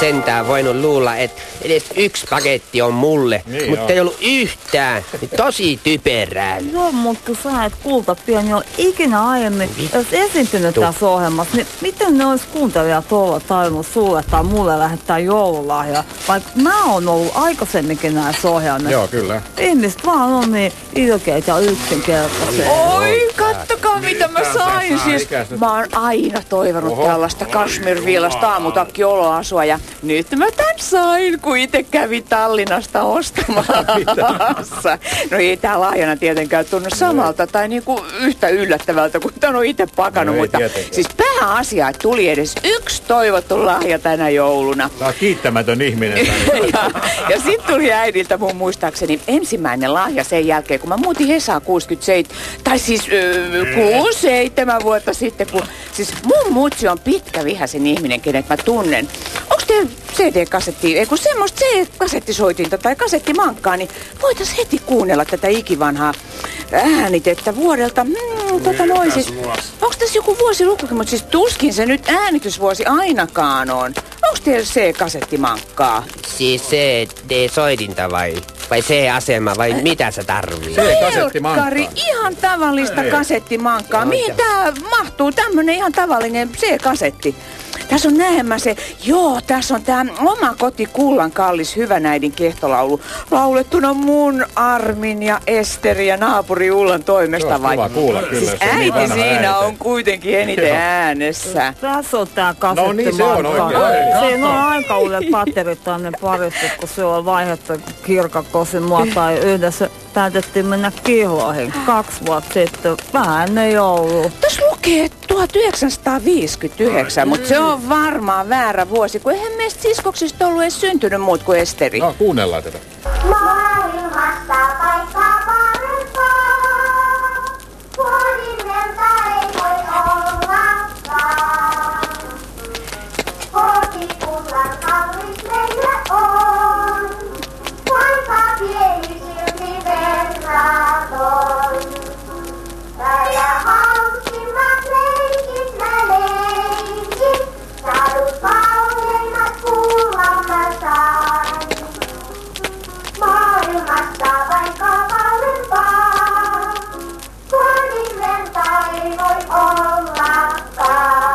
sentään voinut luulla, että edes yksi paketti on mulle, Niin mutta on. ei ollut yhtään. Niin Tosi typerää. Joo, mutta sä et kulta pieni ole ikinä aiemmin jos esiintynyt Vittu. tässä ohjelmassa, niin miten ne olisi kuuntelijat olla tajunnut sulle tai mulle lähettää joululahja? Vaikka mä oon ollut aikaisemminkin näissä ohjelmissa. Joo, kyllä. Ihmiset vaan on niin ilkeitä ja yksinkertaisia. Oi, kattokaa mitä mä sain. Siis mä oon aina toivonut Oho. tällaista kashmir-viilasta aamutakki oloasua ja nyt mä tän sain, kun itse kävin Tallinnasta ostamassa. No ei tää lahjana tietenkään tunnu samalta tai niinku yhtä yllättävältä kuin tän on itse pakannut, No mutta tietenkään. siis pääasia, että tuli edes yksi toivottu lahja tänä jouluna. Tää on kiittämätön ihminen. ja, ja sitten tuli äidiltä mun muistaakseni ensimmäinen lahja sen jälkeen, kun mä muutin Hesaan 67, tai siis öö, 67 vuotta sitten, kun siis mun mutsi on pitkä vihaisen ihminen, kenet mä tunnen. Onks teillä CD-kasetti, ei kun semmoista CD-kasettisoitinta tai kasettimankkaa, niin voitais heti kuunnella tätä ikivanhaa äänitettä vuodelta, mm, tota noin siis, onks tässä joku vuosilukukin, mutta siis tuskin se nyt äänitysvuosi ainakaan on. Onks teillä C-kasettimankkaa? Siis CD-soitinta vai, vai C-asema vai mitä sä tarvii? Helkkari, ihan tavallista Ei. kasettimankkaa. Mihin tää mahtuu? Tämmönen ihan tavallinen C-kasetti. Tässä on näemmä se, joo, tässä on tää oma koti kullan kallis hyvän äidin kehtolaulu. Laulettuna mun Armin ja Esteri ja naapuri Ullan toimesta Joo, vai? kiva kuulla kyllä, Siis se on niin äiti vanha siinä äiti. on kuitenkin eniten Joo. äänessä. Tässä on tää No niin, se on oikein. Siinä on aika uudet patterit tänne parissa, kun se on vaihdettu kirkakosin mua tai yhdessä päätettiin mennä kihlahin kaksi vuotta sitten, vähän ennen joulua. Tässä lukee 1959, mutta se on varmaan väärä vuosi, kun eihän meistä siskoksista ollut edes syntynyt muut kuin Esteri. No, kuunnellaan tätä. Maailmasta paikkaa ngôi ôm lạc bà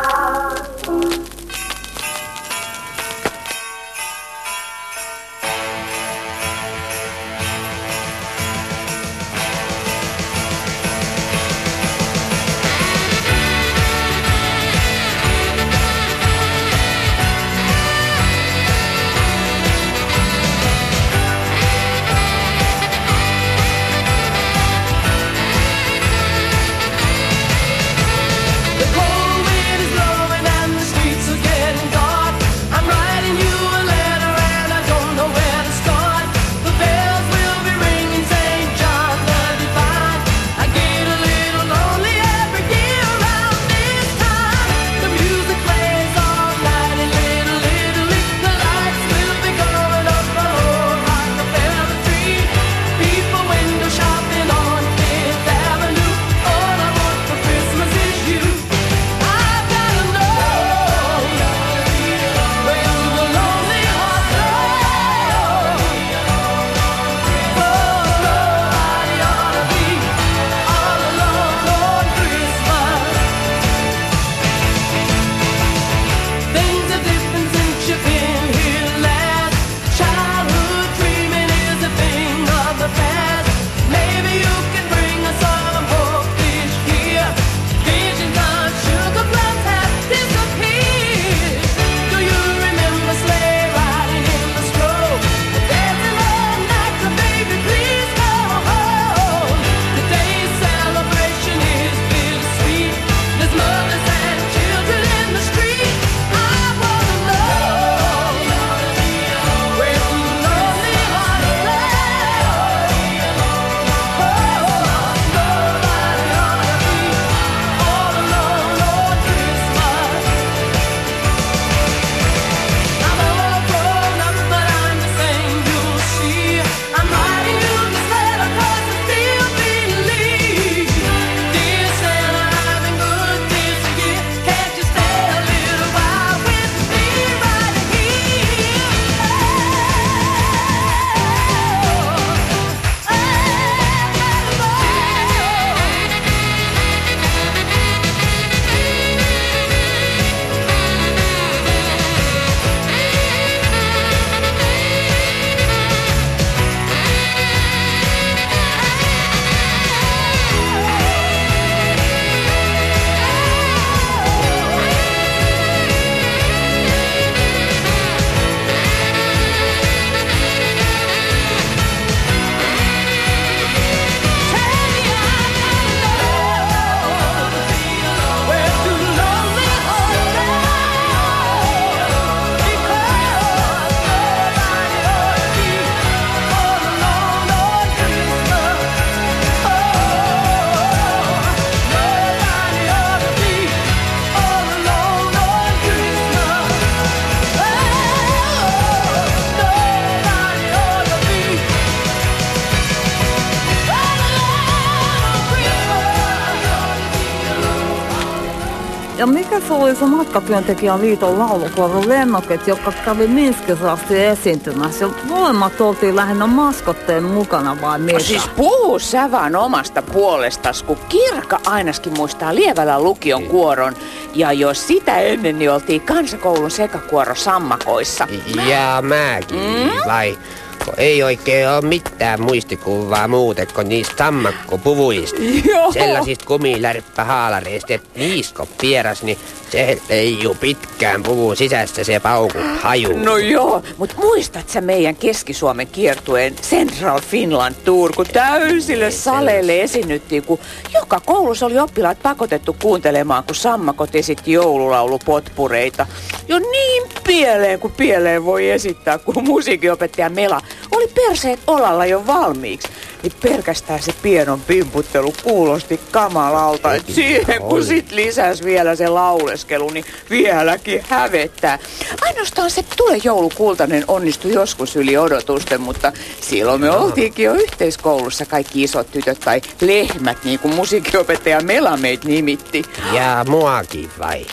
se matkatyöntekijän liiton laulukuoron lennokit, joka kävi Minskissä asti esiintymässä? Ja molemmat oltiin lähinnä maskotteen mukana vai mitä? Siis puhu sä vaan omasta puolestas, kun Kirka ainakin muistaa Lievälän lukion kuoron. Ja jos sitä ennen, niin oltiin kansakoulun sekakuoro sammakoissa. Ja mäkin, mm? vai? Kun ei oikein ole mitään muistikuvaa muuten kuin niistä sammakkopuvuista. Joo. Sellaisista kumilärppähaalareista, että niisko pieras, niin se leijuu pitkään puvun sisässä se pauku haju. No joo, mutta muistat sä meidän Keski-Suomen kiertueen Central Finland Tour, kun täysille saleille esiinnyttiin, kun joka koulussa oli oppilaat pakotettu kuuntelemaan, kun sammakot esitti joululaulupotpureita. Jo niin pieleen kuin pieleen voi esittää, kun musiikinopettaja Mela oli perseet olalla jo valmiiksi. Niin pelkästään se pienon pimputtelu kuulosti kamalalta. Et siihen kun sit lisäs vielä se lauleskelu, niin vieläkin hävettää. Ainoastaan se Tule joulukultainen onnistui joskus yli odotusten, mutta silloin me oltiinkin jo yhteiskoulussa kaikki isot tytöt tai lehmät, niin kuin musiikkiopettaja Mela meitä nimitti. Ja muakin vai?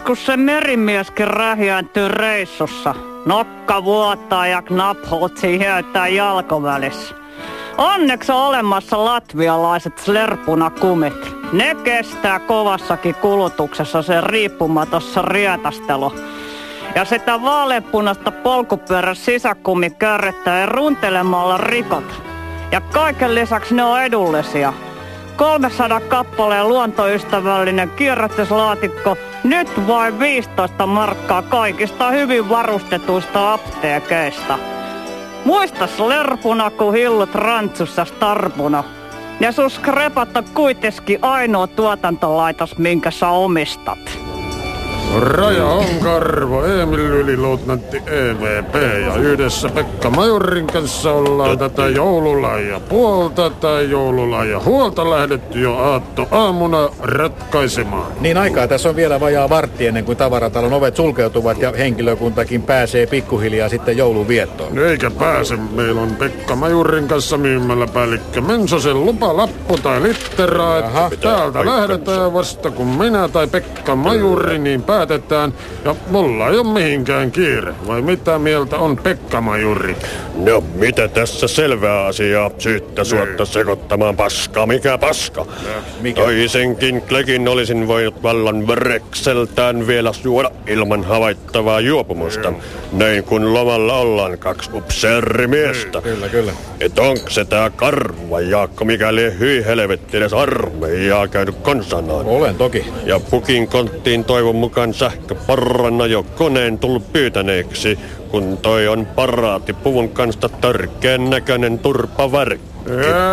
Joskus se merimieskin rähjääntyy reissussa. Nokka vuottaa ja knaphotsi hiöttää jalkovälissä. Onneksi on olemassa latvialaiset slerpunakumit. Ne kestää kovassakin kulutuksessa sen riippumatossa rietastelu. Ja sitä vaaleanpunasta polkupyörän sisäkumi kärrettää runtelemalla rikot. Ja kaiken lisäksi ne on edullisia. 300 kappaleen luontoystävällinen kierrätyslaatikko, nyt vain 15 markkaa kaikista hyvin varustetuista apteekeista. Muista slerpuna, kun hillut rantsussa starpuna. Ja sus on kuitenkin ainoa tuotantolaitos, minkä sä omistat. Raja on Karvo, Emil yliluutnantti EVP ja yhdessä Pekka Majurin kanssa ollaan tätä joululajia puolta tai joululajia huolta lähdetty jo aatto aamuna ratkaisemaan. Niin aikaa tässä on vielä vajaa vartti ennen kuin tavaratalon ovet sulkeutuvat ja henkilökuntakin pääsee pikkuhiljaa sitten joulun viettoon. No Eikä pääse, meillä on Pekka Majurin kanssa myymällä päällikkö Mensosen lupalappu tai littera, että täältä lähdetään vasta kun minä tai Pekka Majuri, niin pääsee päätetään. Ja mulla ei ole mihinkään kiire. Vai mitä mieltä on Pekka Majuri? No, mitä tässä selvää asiaa syyttä suotta sekoittamaan paskaa? Mikä paska? mikä? Toisenkin klekin olisin voinut vallan vrekseltään vielä juoda ilman havaittavaa juopumusta. Näin kun lomalla ollaan kaksi upseerimiestä. Kyllä, kyllä. Et onks se tää karva, Jaakko, mikäli hyi helvetti edes armeijaa käynyt konsanaan? Olen toki. Ja pukin konttiin toivon mukaan sähköporrana jo koneen tullut pyytäneeksi, kun toi on paraati puvun kanssa törkeän näköinen turpaväri.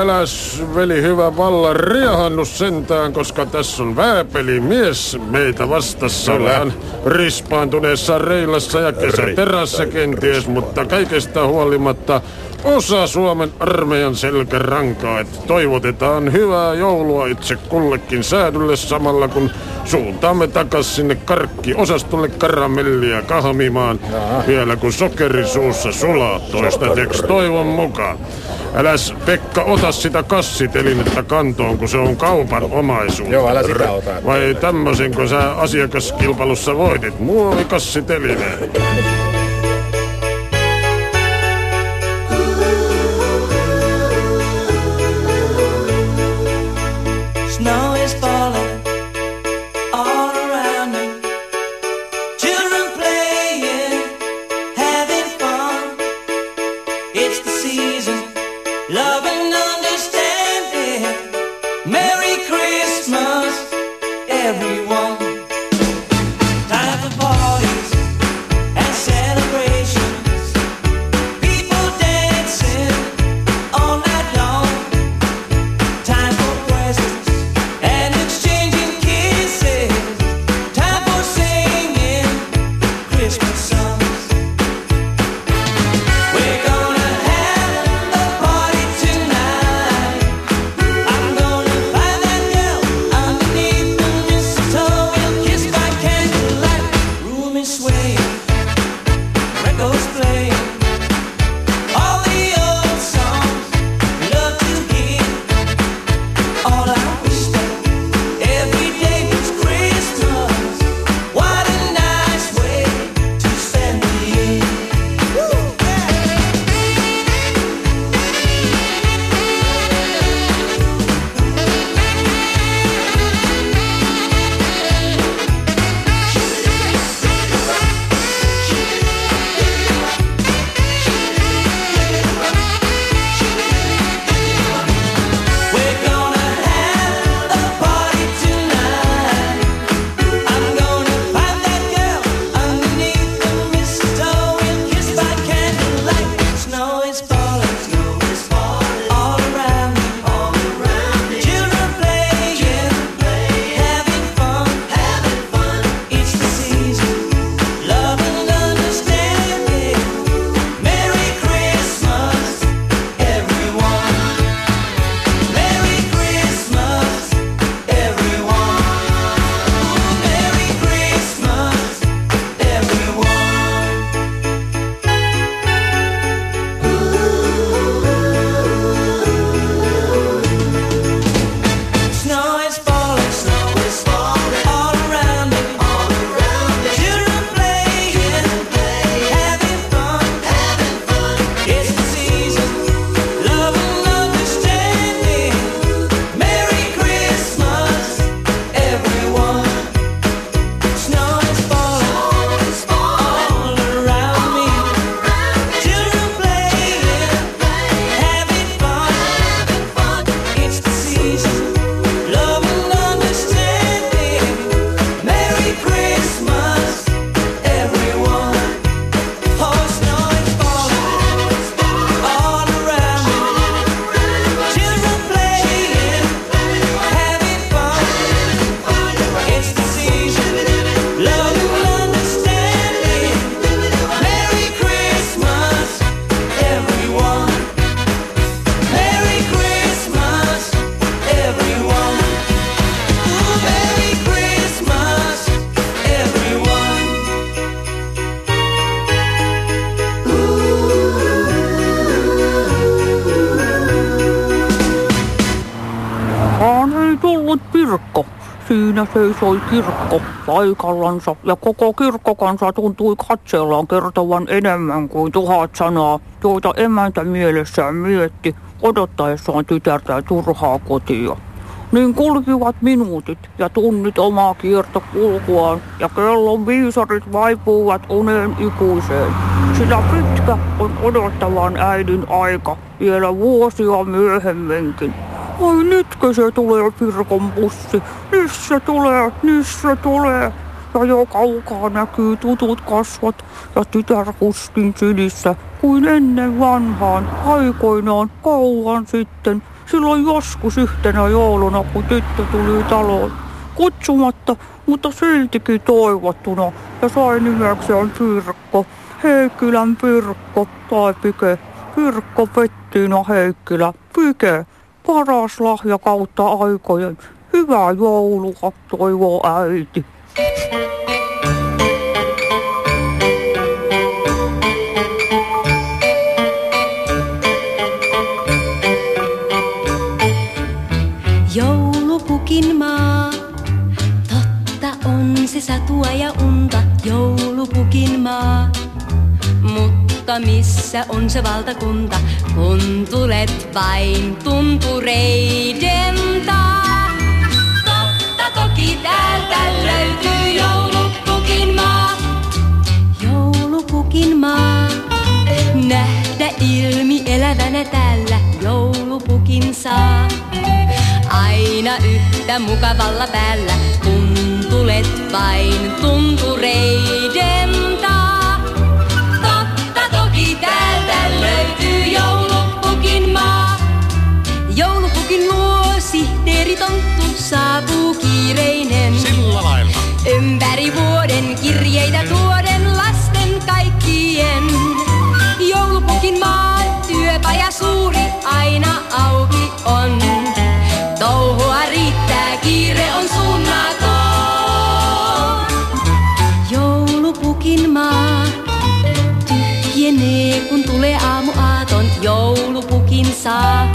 Äläs, veli hyvä valla riehannut sentään, koska tässä on vääpelimies meitä vastassa. Vähän rispaantuneessa reilassa ja kesäterässä kenties, mutta kaikesta huolimatta osa Suomen armeijan selkärankaa, että toivotetaan hyvää joulua itse kullekin säädylle samalla kun suuntaamme takas sinne karkkiosastolle karamellia kahmimaan vielä kun sokeri suussa sulaa toistaiseksi toivon mukaan. Äläs Pekka ota sitä kassitelinettä kantoon, kun se on kaupan omaisuutta. Joo, älä sitä ota. Vai tämmöisen, kun sä asiakaskilpailussa voitit? Muovikassitelineen. Siinä seisoi kirkko paikallansa ja koko kirkkokansa tuntui katsellaan kertovan enemmän kuin tuhat sanaa, joita emäntä mielessään mietti odottaessaan tytärtä turhaa kotia. Niin kulkivat minuutit ja tunnit omaa kiertokulkuaan ja kellon viisarit vaipuivat uneen ikuiseen. Sillä pitkä on odottavan äidin aika vielä vuosia myöhemminkin. Ai nytkö se tulee Pirkon bussi? Missä tulee? Missä tulee? Ja jo kaukaa näkyy tutut kasvot ja tytär kuskin sylissä kuin ennen vanhaan aikoinaan kauan sitten. Silloin joskus yhtenä jouluna, kun tyttö tuli taloon. Kutsumatta, mutta siltikin toivottuna ja sai nimekseen Pirkko. Heikkilän Pirkko tai Pike. Pirkko Pettiina Heikkilä. Pike. Paras lahja kautta aikojen. Hyvää joulua, toivoo äiti. Joulupukin maa, totta on se satua ja unta, joulupukin maa. Mutta missä on se valtakunta, kun tulet vain tuntureiden taa? Totta toki täältä löytyy joulupukin maa. Joulupukin maa, nähdä ilmi elävänä täällä joulupukin saa. Aina yhtä mukavalla päällä, kun tulet vain tuntureiden Joulupukin luo sihteeri tonttu saapuu kiireinen. Sillä lailla. Ympäri vuoden kirjeitä tuoden lasten kaikkien. Joulupukin maan työpaja suuri aina auki on. Touhua riittää, kiire on suunnaton. Joulupukin maa tyhjenee, kun tulee aamuaaton. Joulupukin saa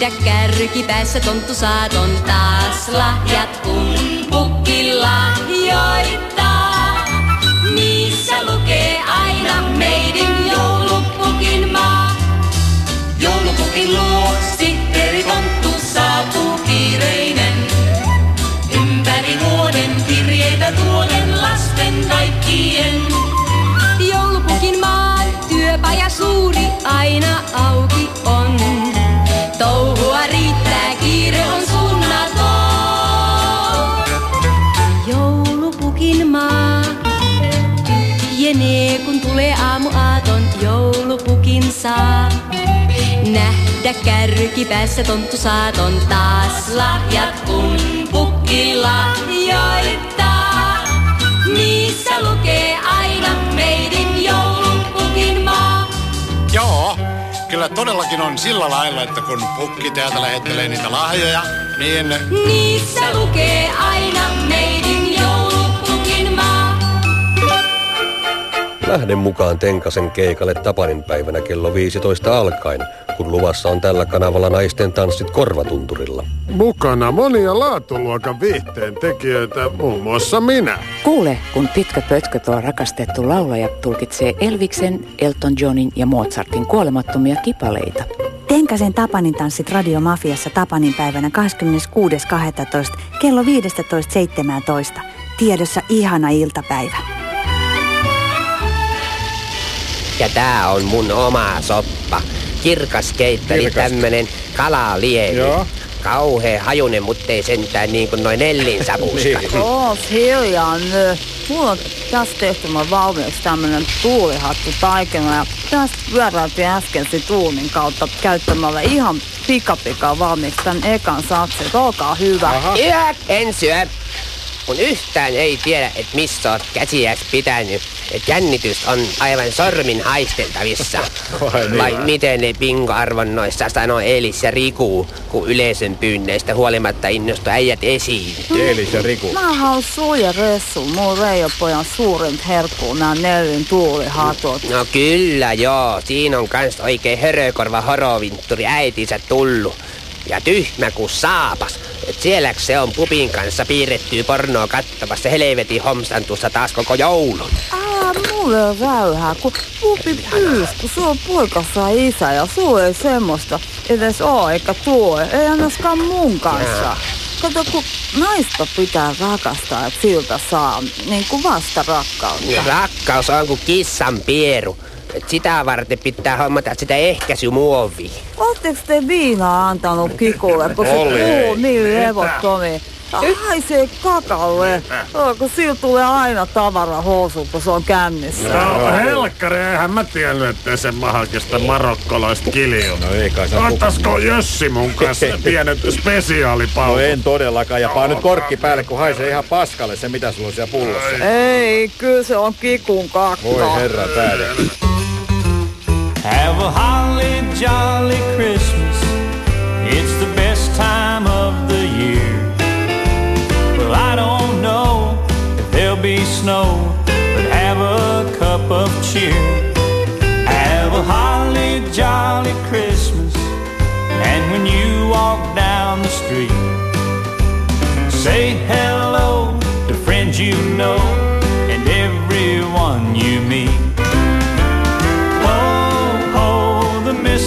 nähdä kärkipäässä tonttu saaton. Taas lahjat kun pukki lahjoittaa. Niissä lukee aina meidän joulupukin maa. Joulupukin luo sihteeri tonttu saapuu kiireinen. Ympäri vuoden kirjeitä tuoden lasten kaikkien. Joulupukin maan työpaja suuri aina auki Saa nähdä kärkipäässä tonttu saaton. Taas lahjat kun pukki lahjoittaa. Niissä lukee aina meidän joulupukin maa. Joo, kyllä todellakin on sillä lailla, että kun pukki täältä lähettelee niitä lahjoja, niin... Niissä lukee aina meidän Lähden mukaan Tenkasen keikalle Tapanin päivänä kello 15 alkaen, kun luvassa on tällä kanavalla naisten tanssit Korvatunturilla. Mukana monia laatuluokan viihteen tekijöitä, muun muassa minä. Kuule, kun pitkä pötkö tuo rakastettu laulaja tulkitsee Elviksen, Elton Johnin ja Mozartin kuolemattomia kipaleita. Tenkasen Tapanin tanssit Radiomafiassa Tapanin päivänä 26.12. kello 15.17. Tiedossa ihana iltapäivä. Ja tää on mun oma soppa. Kirkas keittari, Kirkas. tämmönen kalaliemi. Joo. Kauhea hajunen, mutta ei sentään niin kuin noin Nellin sapuska. Oot hiljaa nyt. Mulla on tässä tehty mä valmiiksi tämmönen tuulihattu taikina ja tästä pyöräiltiin äsken sit uunin kautta käyttämällä ihan pikapika valmiiksi tän ekan satsin. Olkaa hyvä. Yö, en syö. Kun yhtään ei tiedä, että missä oot käsiäs pitänyt. Että jännitys on aivan sormin haisteltavissa. Vai niin? Vai miten ne bingo-arvonnoissa sanoi Elis ja Riku, kun yleisön pyynneistä huolimatta innostu äijät esiin. Elis ja Riku. Mä haluan suja ressu. Mun Reijo-pojan suurin herkku nää Nellin tuulihatut. No kyllä joo, siinä on kans oikein hörökorva horovinturi äitinsä tullut. Ja tyhmä kuin saapas. Et sielläks se on pupin kanssa piirrettyä pornoa kattavassa helvetin homsantussa taas koko joulun. Älä mulle räyhää, kun pupi pyys, kun se on poikassa isä ja sulla ei semmoista edes oo eikä tuo, ei ainakaan mun kanssa. Jaa. Kato, kun naista pitää rakastaa, että siltä saa niin kuin vasta rakkautta. Rakkaus on kuin kissan pieru. Et sitä varten pitää hommata sitä ehkäisymuovia. Oletteko te viinaa antanut kikulle, kun se Oli. kuuluu niin levottomiin? Haisee kakalle, kun sillä tulee aina tavara housuun, kun se on kännissä. No, helkkari, eihän mä tiennyt, ettei se mahakista marokkolaista kiljua. No ei kai sä Ottaisiko Jössi mun kanssa pienet spesiaalipaukut? No en todellakaan. Ja paan nyt korkki päälle, kun haisee ihan paskalle se, mitä sulla on siellä pullossa. Ei, kyllä se on kikun kakka. Voi herra päälle. Have a holly jolly Christmas. It's the best time of the year. Well, I don't know if there'll be snow, but have a cup of cheer. Have a holly jolly Christmas. And when you walk down the street, say hello to friends you know and everyone you meet.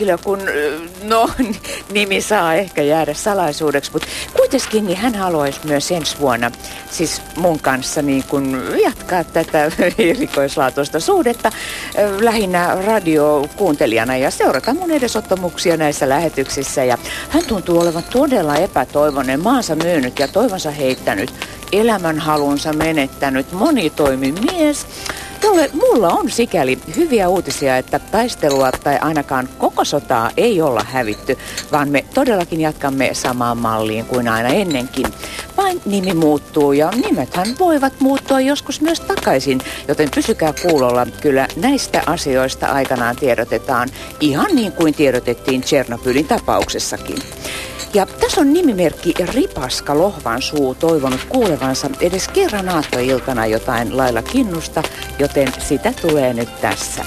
Henkilö, kun, no nimi saa ehkä jäädä salaisuudeksi, mutta kuitenkin niin hän haluaisi myös ensi vuonna, siis mun kanssa niin kun jatkaa tätä erikoislaatuista suhdetta lähinnä radiokuuntelijana ja seurata mun edesottamuksia näissä lähetyksissä. Ja hän tuntuu olevan todella epätoivoinen, maansa myynyt ja toivonsa heittänyt, elämänhalunsa menettänyt, monitoimimies jolle mulla on sikäli hyviä uutisia, että taistelua tai ainakaan koko sotaa ei olla hävitty, vaan me todellakin jatkamme samaan malliin kuin aina ennenkin. Vain nimi muuttuu ja nimethän voivat muuttua joskus myös takaisin, joten pysykää kuulolla. Kyllä näistä asioista aikanaan tiedotetaan ihan niin kuin tiedotettiin Tchernobylin tapauksessakin. Ja tässä on nimimerkki Ripaska Lohvan suu toivonut kuulevansa edes kerran aattoiltana jotain lailla kinnusta, joten sitä tulee nyt tässä.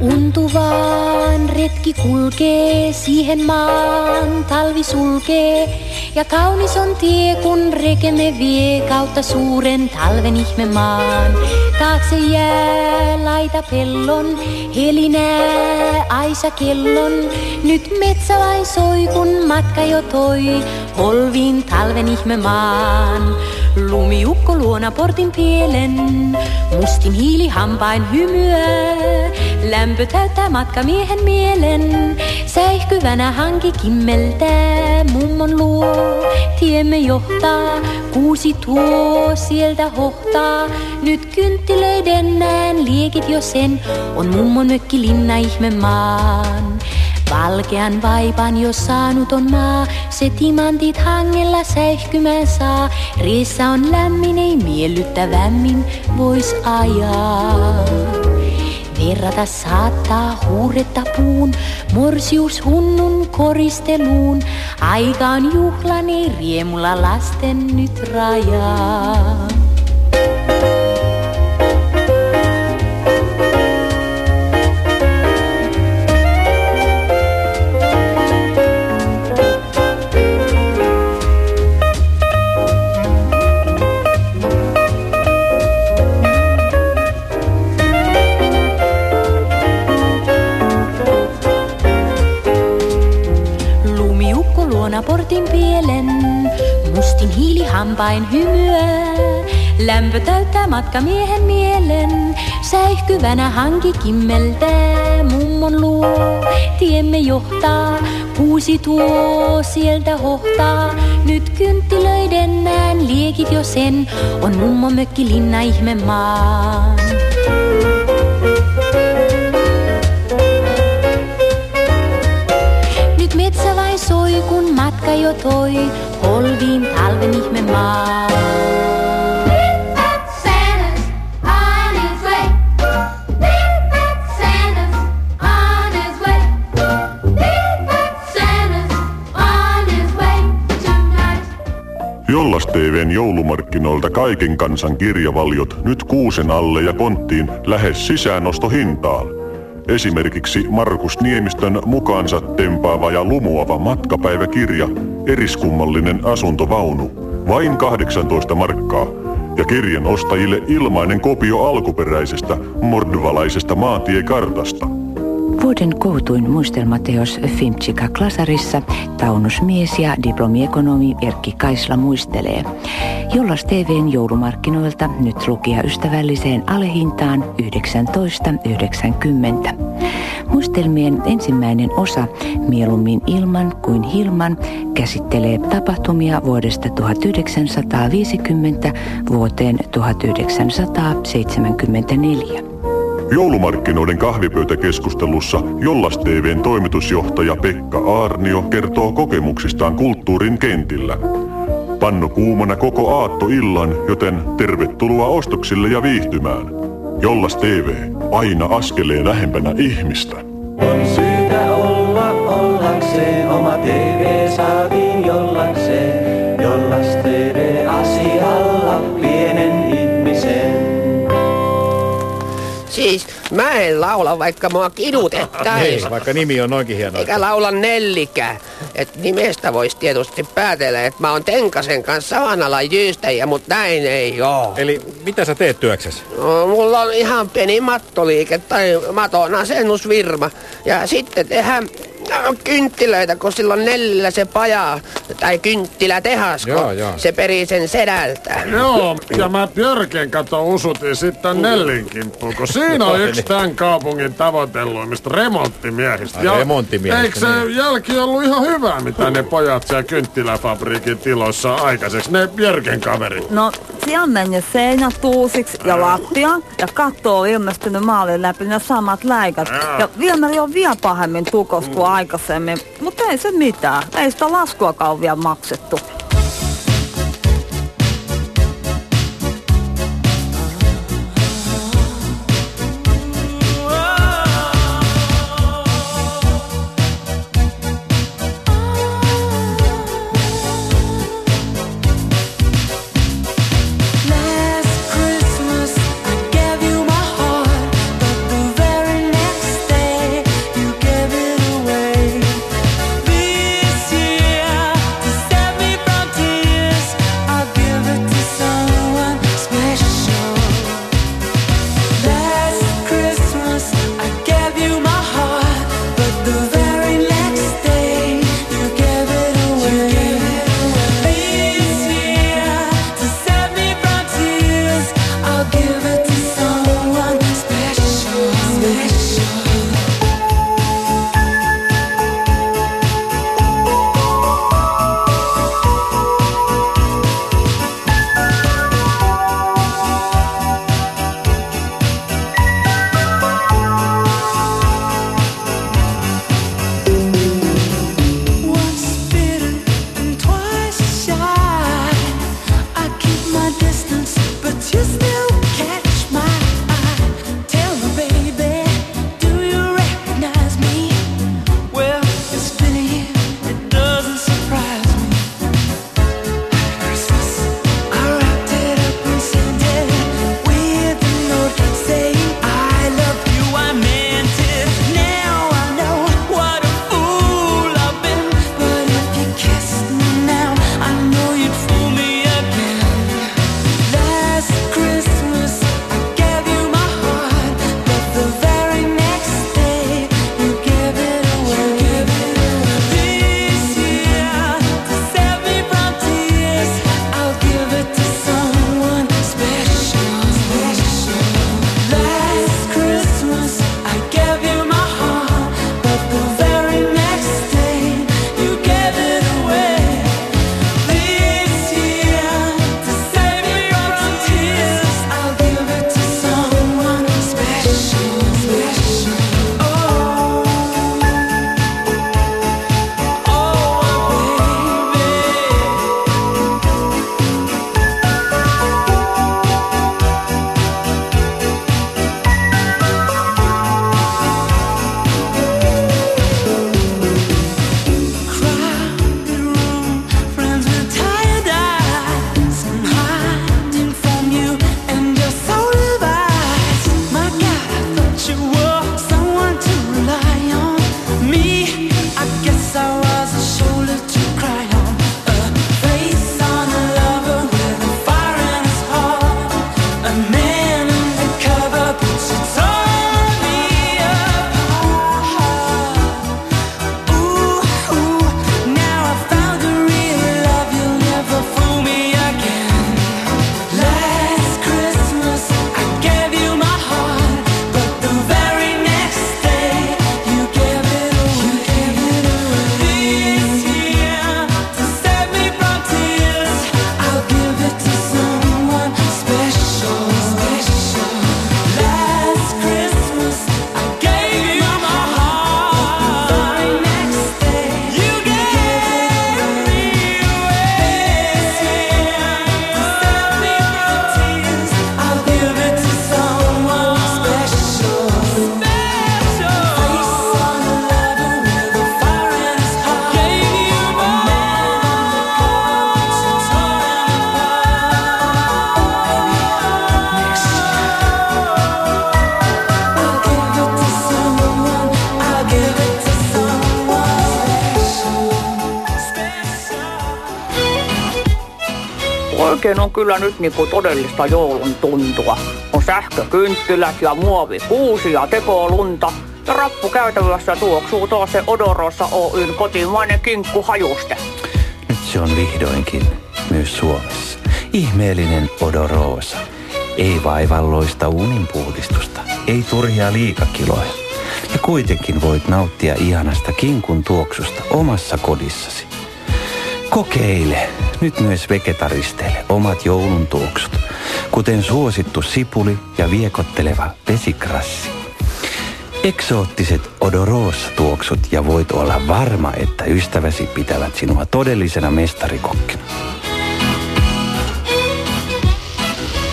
Untuvaan retki kulkee, siihen maan talvi sulkee. Ja kaunis on tie, kun rekemme vie kautta suuren talven ihmemaan. Taakse jää laita pellon, helinää aisa kellon. Nyt metsä vain soi, kun matka jo toi polviin talven ihmemaan. Lumiukko luona portin pielen, mustin hiili hampain hymyä. Lämpö täyttää matkamiehen mielen, säihkyvänä hanki kimmeltää mummon luo. Tiemme johtaa, kuusi tuo sieltä hohtaa. Nyt kynttilöiden näen liekit jo sen, on mummon mökki linna ihmemaan. Valkean vaipan jo saanut on maa, se timantit hangella säihkymään saa. Riessä on lämmin, ei miellyttävämmin vois ajaa. Verrata saattaa huuretta puun, morsius hunnun koristeluun. Aika on juhlani, riemulla lasten nyt rajaa. Pielen, mustin hiilihampain hymyä. Lämpö täyttää matkamiehen mielen, säihkyvänä hanki kimmeltää mummon luo. Tiemme johtaa, kuusi tuo sieltä hohtaa. Nyt kynttilöiden näen liekit jo sen, on mummo mökki linna ihme maan. Jo toi polviin talven ihme maa. Santa's on his way. Big fat Santa's on his way. Big fat Santa's on his way tonight. Jollas TVn joulumarkkinoilta kaiken kansan kirjavaliot nyt kuusen alle ja konttiin lähes sisäänostohintaan. Esimerkiksi Markus Niemistön mukaansa tempaava ja lumuava matkapäiväkirja Eriskummallinen asuntovaunu. Vain 18 markkaa. Ja kirjan ostajille ilmainen kopio alkuperäisestä mordvalaisesta maantiekartasta. Vuoden kootuin muistelmateos Fimchika Klasarissa taunusmies ja diplomiekonomi Erkki Kaisla muistelee. Jollas TVn joulumarkkinoilta nyt lukija ystävälliseen alehintaan 1990. Muistelmien ensimmäinen osa, mieluummin ilman kuin hilman, käsittelee tapahtumia vuodesta 1950 vuoteen 1974. Joulumarkkinoiden kahvipöytäkeskustelussa Jollas TVn toimitusjohtaja Pekka Aarnio kertoo kokemuksistaan kulttuurin kentillä. Panno kuumana koko aatto illan, joten tervetuloa ostoksille ja viihtymään. Jollas TV, aina askeleen lähempänä ihmistä. On syytä olla ollakseen, oma mä en laula, vaikka mua kidutettaisiin. Ei, vaikka nimi on noinkin hieno. Eikä laula nellikään. Et nimestä voisi tietysti päätellä, että mä oon Tenkasen kanssa saman alan jyystäjiä, mutta näin ei oo. Eli mitä sä teet työksessä? No, mulla on ihan pieni mattoliike tai maton asennusfirma. Ja sitten tehdään no, kynttilöitä, kun silloin Nellillä se paja tai kynttilätehas, kun Joo, joo. se perii sen sedältä. Joo, ja mä Björken kato usutin sitten Nellin kimppuun, kun siinä on yksi tämän kaupungin tavoitelluimmista remonttimiehistä. Ai, remonttimiehistä, Eikö se niin. jälki ollut ihan hyvä, mitä ne pojat siellä kynttiläfabriikin tiloissa on aikaiseksi, ne Björken kaverit? No, siellä meni seinät uusiksi ja lattia ja katto on ilmestynyt maalin läpi ne samat läikät. Jaa. Ja viemäri on vielä pahemmin tukos kuin aikaisemmin. Mutta ei se mitään. Ei sitä laskuakaan vielä maksettu. Kyllä nyt niinku todellista joulun tuntua. On sähkökynttilät ja muovikuusi ja tekolunta. Ja rappukäytävässä tuoksuu taas se Odorossa Oyn kotimainen kinkkuhajuste. Nyt se on vihdoinkin myös Suomessa. Ihmeellinen odoroosa. Ei vaivalloista uuninpuhdistusta, ei turhia liikakiloja. Ja kuitenkin voit nauttia ihanasta kinkun tuoksusta omassa kodissasi. Kokeile nyt myös vegetaristeille omat joulun tuoksut, kuten suosittu sipuli ja viekotteleva vesikrassi. Eksoottiset odoroosa-tuoksut ja voit olla varma, että ystäväsi pitävät sinua todellisena mestarikokkina.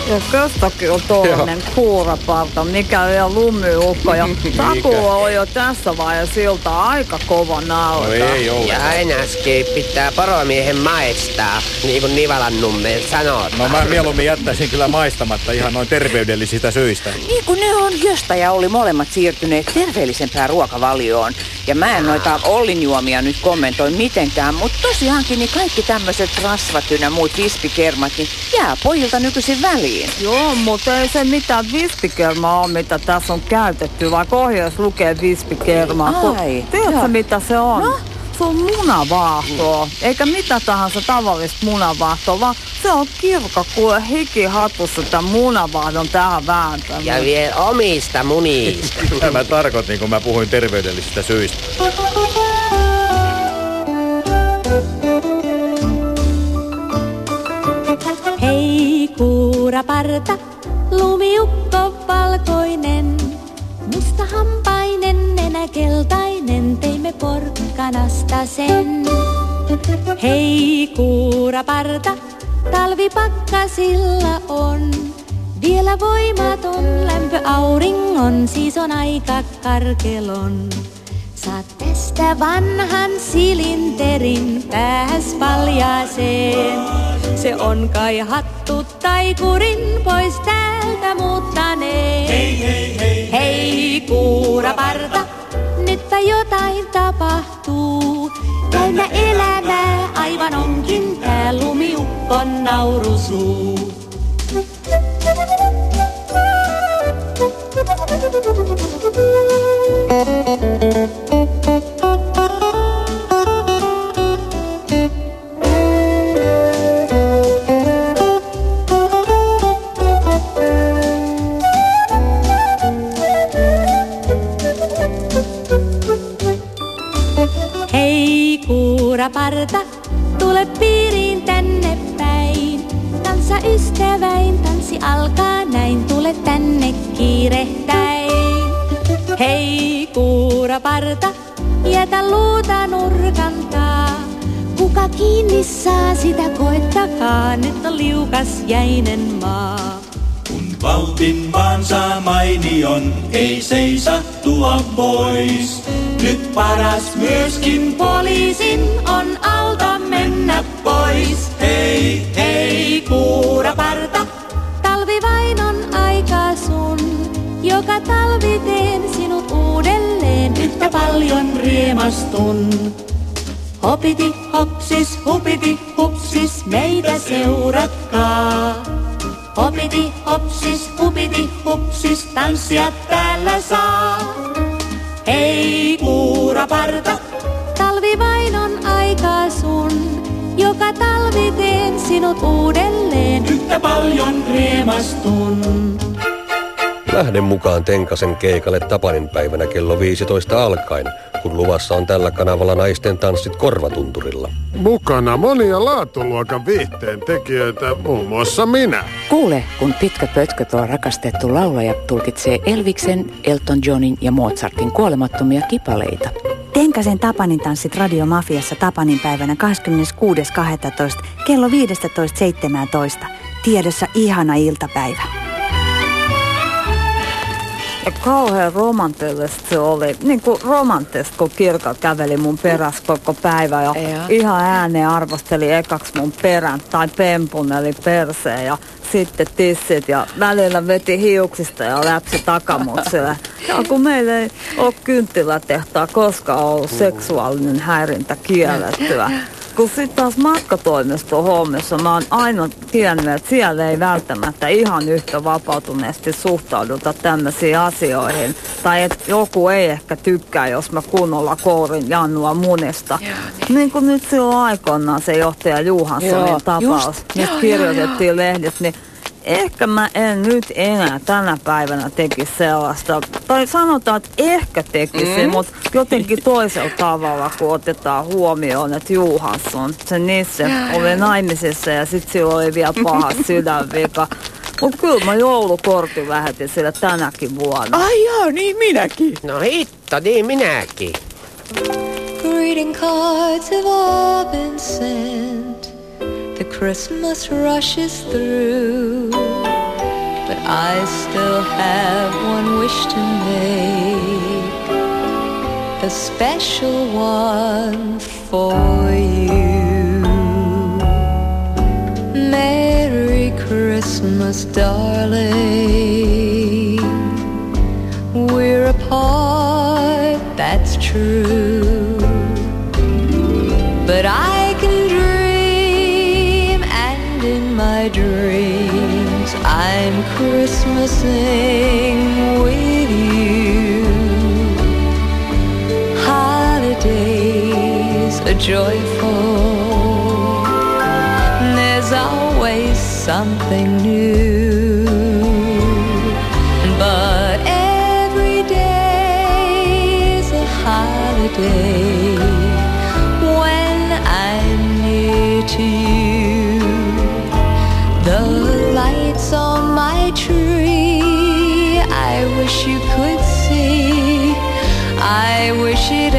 Ja köstäkin on tuollainen kuuraparta, mikä vielä lumiukko. Ja Taku on jo tässä vaiheessa siltä aika kova nalka. Ja aina pitää poromiehen maistaa, niin kuin Nivalan nummeen sanoo. No mä mieluummin jättäisin kyllä maistamatta ihan noin terveydellisistä syistä. Niin kuin ne on Gösta ja oli molemmat siirtyneet terveellisempään ruokavalioon. Ja mä en noita Ollin juomia nyt kommentoi mitenkään, mutta tosiaankin niin kaikki tämmöiset rasvat ynnä muut vispikermat, niin jää pojilta nykyisin väliin. Joo, mutta ei se mitään vispikermaa ole, mitä tässä on käytetty, vaikka ohjeessa lukee vispikermaa. Kun- Ai, Tiedätkö, joo. mitä se on? No? Se on munavaahtoa, eikä mitä tahansa tavallista munavaahtoa, vaan se on kirkka kuin hiki hatussa tämän munavaahdon tähän vääntänyt. Ja vielä omista munista. Mitä mä tarkoitin, kun mä puhuin terveydellisistä syistä? Kuuraparta, lumiukko valkoinen, mustahampainen, nenä keltainen, teimme porkkanasta sen. Hei kuuraparta, talvipakkasilla on, vielä voimaton lämpö auringon, siis on aika karkelon. Saat tästä vanhan silinterin pääs paljaaseen. Se on kai hattu taikurin pois täältä muuttaneen. Hei, hei, hei, hei kuuraparta, nytpä jotain tapahtuu. Täynnä elämää aivan onkin tää lumiukkon naurusuu. Hei kuuraparta, tule ystäväin, tanssi alkaa näin, tule tänne kiirehtäin. Hei kuuraparta, jätä luuta nurkantaa. Kuka kiinni saa sitä koettakaa, nyt on liukas jäinen maa. Valtin vaan saa mainion, ei seisattua pois. Nyt paras myöskin Poliisin on alta mennä pois. Hei, hei kuuraparta, talvi vain on aika sun. Joka talvi teen sinut uudelleen, yhtä paljon riemastun. Hopiti hopsis, hupiti hupsis, meitä seuratkaa. Hopiti hopsis, hupiti hupsis, tanssia täällä saa. Hei kuuraparta, talvi vain on aika sun. Joka talvi teen sinut uudelleen, yhtä paljon riemastun. Lähden mukaan Tenkasen keikalle Tapanin päivänä kello 15 alkaen, kun luvassa on tällä kanavalla naisten tanssit Korvatunturilla. Mukana monia laatuluokan viihteen tekijöitä, muun muassa minä. Kuule, kun pitkä pötkö tuo rakastettu laulaja tulkitsee Elviksen, Elton Johnin ja Mozartin kuolemattomia kipaleita. Tenkasen Tapanin tanssit Radio Mafiassa Tapanin päivänä 26.12. kello 15.17. Tiedossa ihana iltapäivä. Ja kauhean romantillista se oli. Niin kuin romanttista, kun Kirka käveli mun perässä koko päivä. Ja ihan ääneen arvosteli ekaksi mun perän tai pempuneli perseen ja sitten tissit ja välillä veti hiuksista ja läpsi takamukselle. Ja kun meillä ei ole kynttilätehtaa koskaan ollut seksuaalinen häirintä kiellettyä. Kun sitten taas matkatoimiston hommissa mä oon aina tiennyt, että siellä ei välttämättä ihan yhtä vapautuneesti suhtauduta tämmöisiin asioihin. Tai että joku ei ehkä tykkää, jos mä kunnolla kourin Jannua munista. niin. niin kuin nyt silloin aikoinaan se johtaja Juhanssonin Joo, tapaus, just. mistä Joo, kirjoitettiin lehdissä, niin ehkä mä en nyt enää tänä päivänä tekisi sellaista. Tai sanotaan, että ehkä tekisin, Mm. mutta jotenkin toisella tavalla, kun otetaan huomioon, että Juhansson, se Nisse, oli naimisissa ja sitten sillä oli vielä paha sydänvika. Mutta kyllä mä joulukortin lähetin sille tänäkin vuonna. Ai joo, niin minäkin. No hitto, niin minäkin. Greeting cards have all been sent. The Christmas rushes through. But I still have one wish to make. A special one for you. Merry Christmas, darling. We're apart, that's true. But I joyful, there's always something new. Wish you could see. I wish it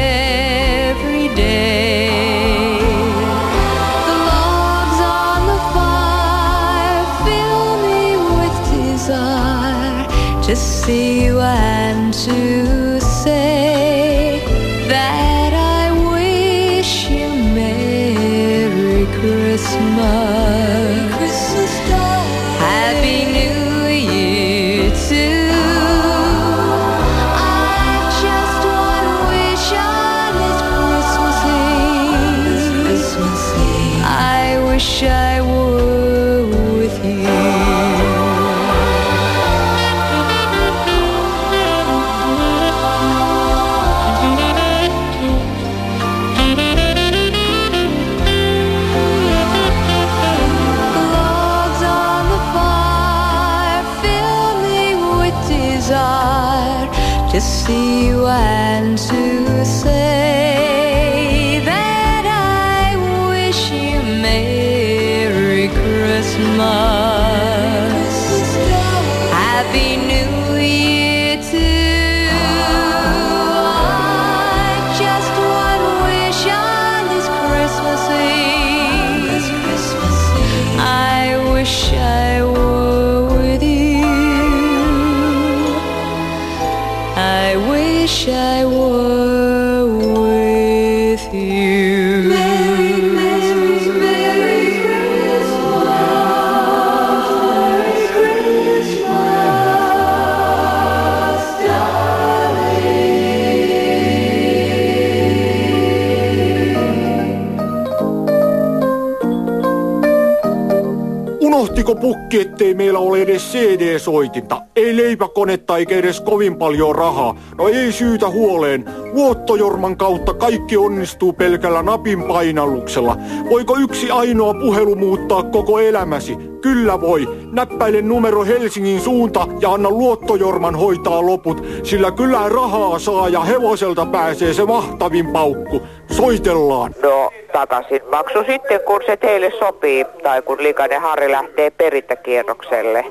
pukki, ettei meillä ole edes CD-soitinta? Ei leipäkonetta eikä edes kovin paljon rahaa. No ei syytä huoleen. Luottojorman kautta kaikki onnistuu pelkällä napin painalluksella. Voiko yksi ainoa puhelu muuttaa koko elämäsi? Kyllä voi. Näppäile numero Helsingin suunta ja anna luottojorman hoitaa loput, sillä kyllä rahaa saa ja hevoselta pääsee se mahtavin paukku. Soitellaan. No, takaisin maksu sitten, kun se teille sopii, tai kun likainen Harri lähtee perintäkierrokselle.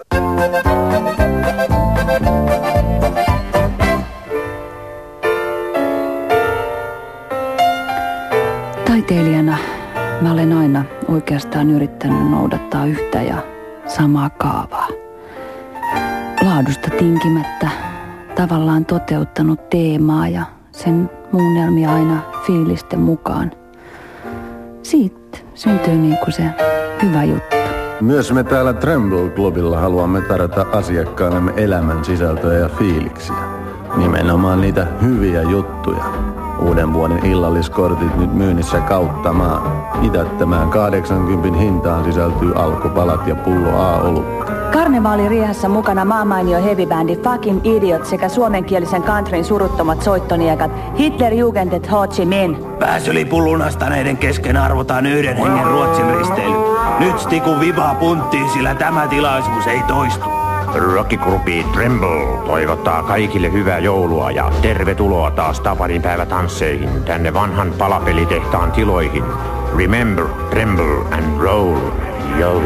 Taiteilijana mä olen aina oikeastaan yrittänyt noudattaa yhtä ja samaa kaavaa. Laadusta tinkimättä tavallaan toteuttanut teemaa ja sen muunnelmia aina fiilisten mukaan. Siitä syntyy niin kuin se hyvä juttu. Myös me täällä Tremble Clubilla haluamme tarjota asiakkaillemme elämän sisältöjä ja fiiliksiä. Nimenomaan niitä hyviä juttuja. Uuden vuoden illalliskortit nyt myynnissä kautta maan. Mitättömään 80 hintaan sisältyy alkupalat ja pullo A-olutta. Karnevaaliriehassa mukana maamainio heavybändi Fucking Idiot sekä suomenkielisen countryn suruttomat soittoniekat Hitler Jugendet Ho Chi Minh. Pääsylipun lunastaneiden kesken arvotaan yhden hengen Ruotsin risteily. Nyt Stiku vipaa punttiin, sillä tämä tilaisuus ei toistu. Rockigrupi Tremble toivottaa kaikille hyvää joulua ja tervetuloa taas Tapanin päivätansseihin tänne vanhan palapelitehtaan tiloihin. Remember, tremble and roll, yo.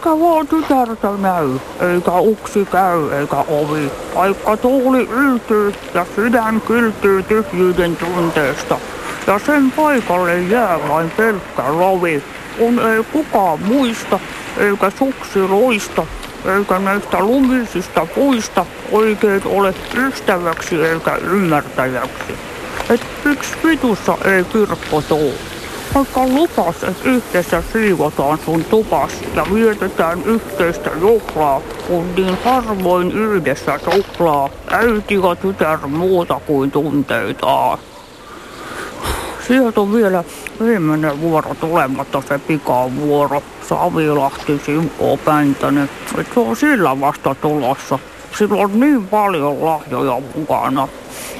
Eikä vaan tytärtä näy, eikä uksi käy, eikä ovi. Vaikka tuuli yltyy ja sydän kyltyy tyhjyyden tunteesta. Ja sen paikalle jää vain pelkkä rovi, kun ei kukaan muista, eikä suksi roista, eikä näistä lumisista puista oikein ole ystäväksi eikä ymmärtäjäksi. Et miksi vitussa ei kirkko tuu? Vaikka lupas, että yhdessä siivotaan sun tupas ja vietetään yhteistä juhlaa, kun niin harvoin yhdessä tuplaa äiti ja tytär muuta kuin tunteitaan. Sieltä on vielä viimeinen vuoro tulematta se pikavuoro. Savilahti, Simko, Päntänen. Se on sillä vasta tulossa. Sillä on niin paljon lahjoja mukana.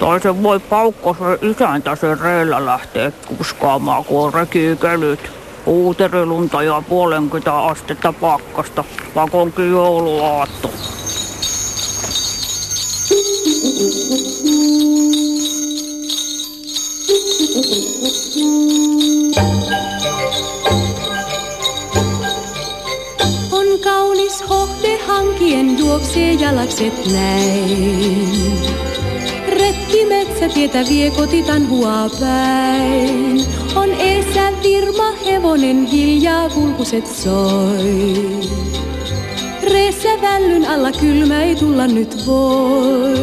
Tai se voi paukko se isäntä sen reillä lähteä kuskaamaan, kun on rekikelyt. Puuterilunta ja puolenkymmentä astetta pakkasta. Pakonkin jouluaatto. On kaunis hohde hankien juoksee jalakset näin. Retki metsätietä vie kotitanhua päin. On eessä virma hevonen hiljaa kulkuset soi. Reessä vällyn alla kylmä ei tulla nyt voi.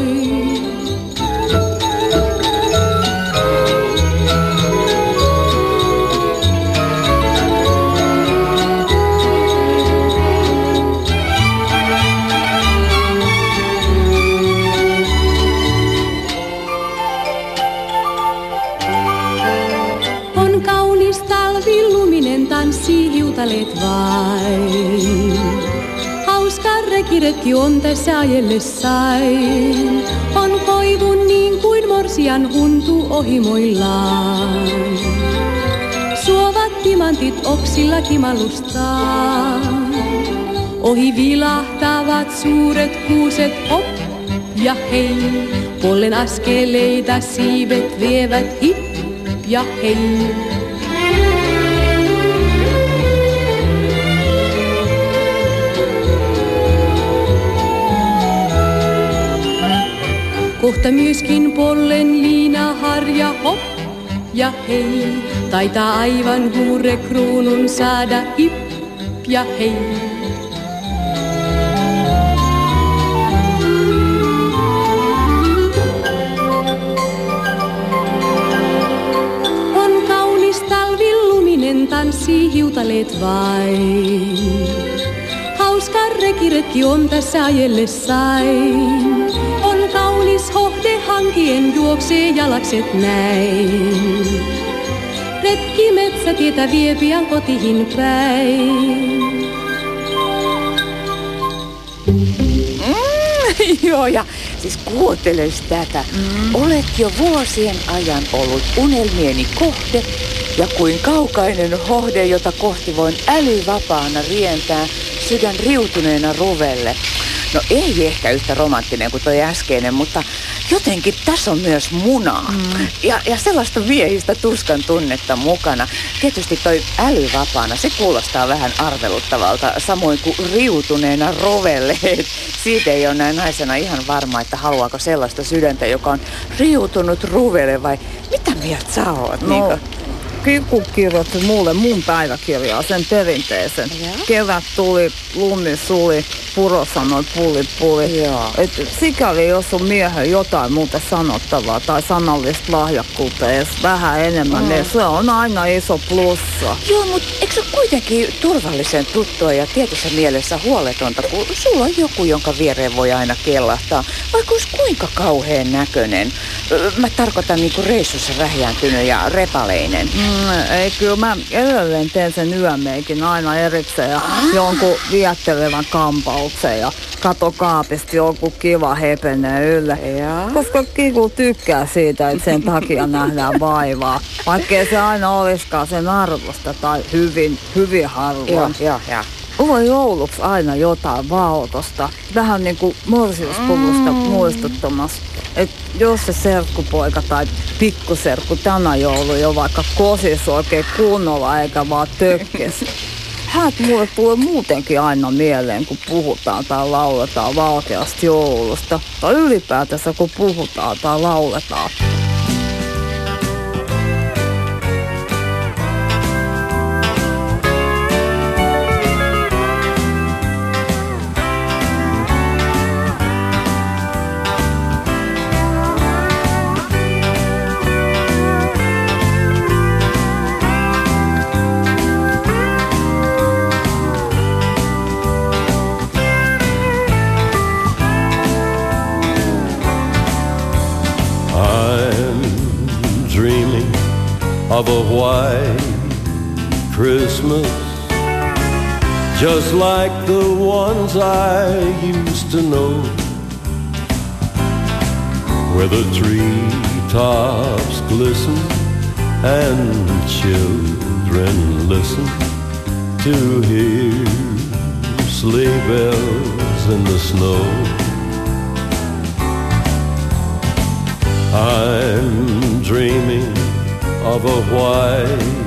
Hauska rekiretki on tässä ajellessain. On koivun niin kuin morsian huntu ohimoillaan. Suovat timantit oksilla kimallustaan. Ohi vilahtavat suuret kuuset hop ja hei. Pollen askeleita siivet vievät hip ja hei. Kohta myöskin pollen liina harja hop ja hei. Taitaa aivan huure kruunun saada hip ja hei. On kaunis talvi, luminen tanssii hiutaleet vain. Hauska rekiretki on tässä ajellessain. On kaunis hankien juoksee jalakset näin. Retki metsätietä vie pian kotiin päin. Mm, joo, ja siis kuunteles tätä. Mm. Olet jo vuosien ajan ollut unelmieni kohde ja kuin kaukainen hohde, jota kohti voin älyvapaana rientää sydän riutuneena ruvelle. No ei ehkä yhtä romanttinen kuin toi äskeinen, mutta jotenkin tässä on myös munaa. Mm. Ja, ja sellaista miehistä tuskan tunnetta mukana. Tietysti toi älyvapaana, se kuulostaa vähän arveluttavalta, samoin kuin riutuneena rovelle. Siitä ei ole näin naisena ihan varma, että haluaako sellaista sydäntä, joka on riutunut ruvelle vai mitä mieltä sä oot? No, Niiko? Kiku kirjoitti mulle mun päiväkirjaa, sen perinteisen. Kevät tuli, lumi suli, puro sanoi puli puli. Et sikäli jos on miehen jotain muuta sanottavaa tai sanallista lahjakkuutta edes vähän enemmän, Mm. niin se on aina iso plussa. Joo, mutta eikö se kuitenkin turvallisen tuttua ja tietyssä mielessä huoletonta, kun sulla on joku, jonka viereen voi aina kellahtaa, vaikka olisi kuinka kauhean näköinen. Mä tarkoitan niinku reissussa rähjääntynyt ja repaleinen. Mm, ei, kyllä mä edelleen teen sen yömeikin aina erikseen ja jonkun viettelevän kampauksen ja kato kaapista joku kiva hepenee ylle. Koska Kiku tykkää siitä, että sen takia nähdään vaivaa. Vaikkei se aina olisikaan sen arvosta tai hyvin, hyvin harvoin. Joo, joo, joo. On jouluksi aina jotain vaotosta. Vähän niin kuin morsiuspuvusta Mm. muistuttamassa. Et jos se serkkupoika tai pikkuserkku tänä joulu jo vaikka kosis oikein kunnolla eikä vaan tökkes. Häät mulle tulee muutenkin aina mieleen, kun puhutaan tai lauletaan valkeasta joulusta. Tai ylipäätänsä, kun puhutaan tai lauletaan. Christmas, just like the ones I used to know, where the treetops glisten and children listen to hear sleigh bells in the snow. I'm dreaming of a white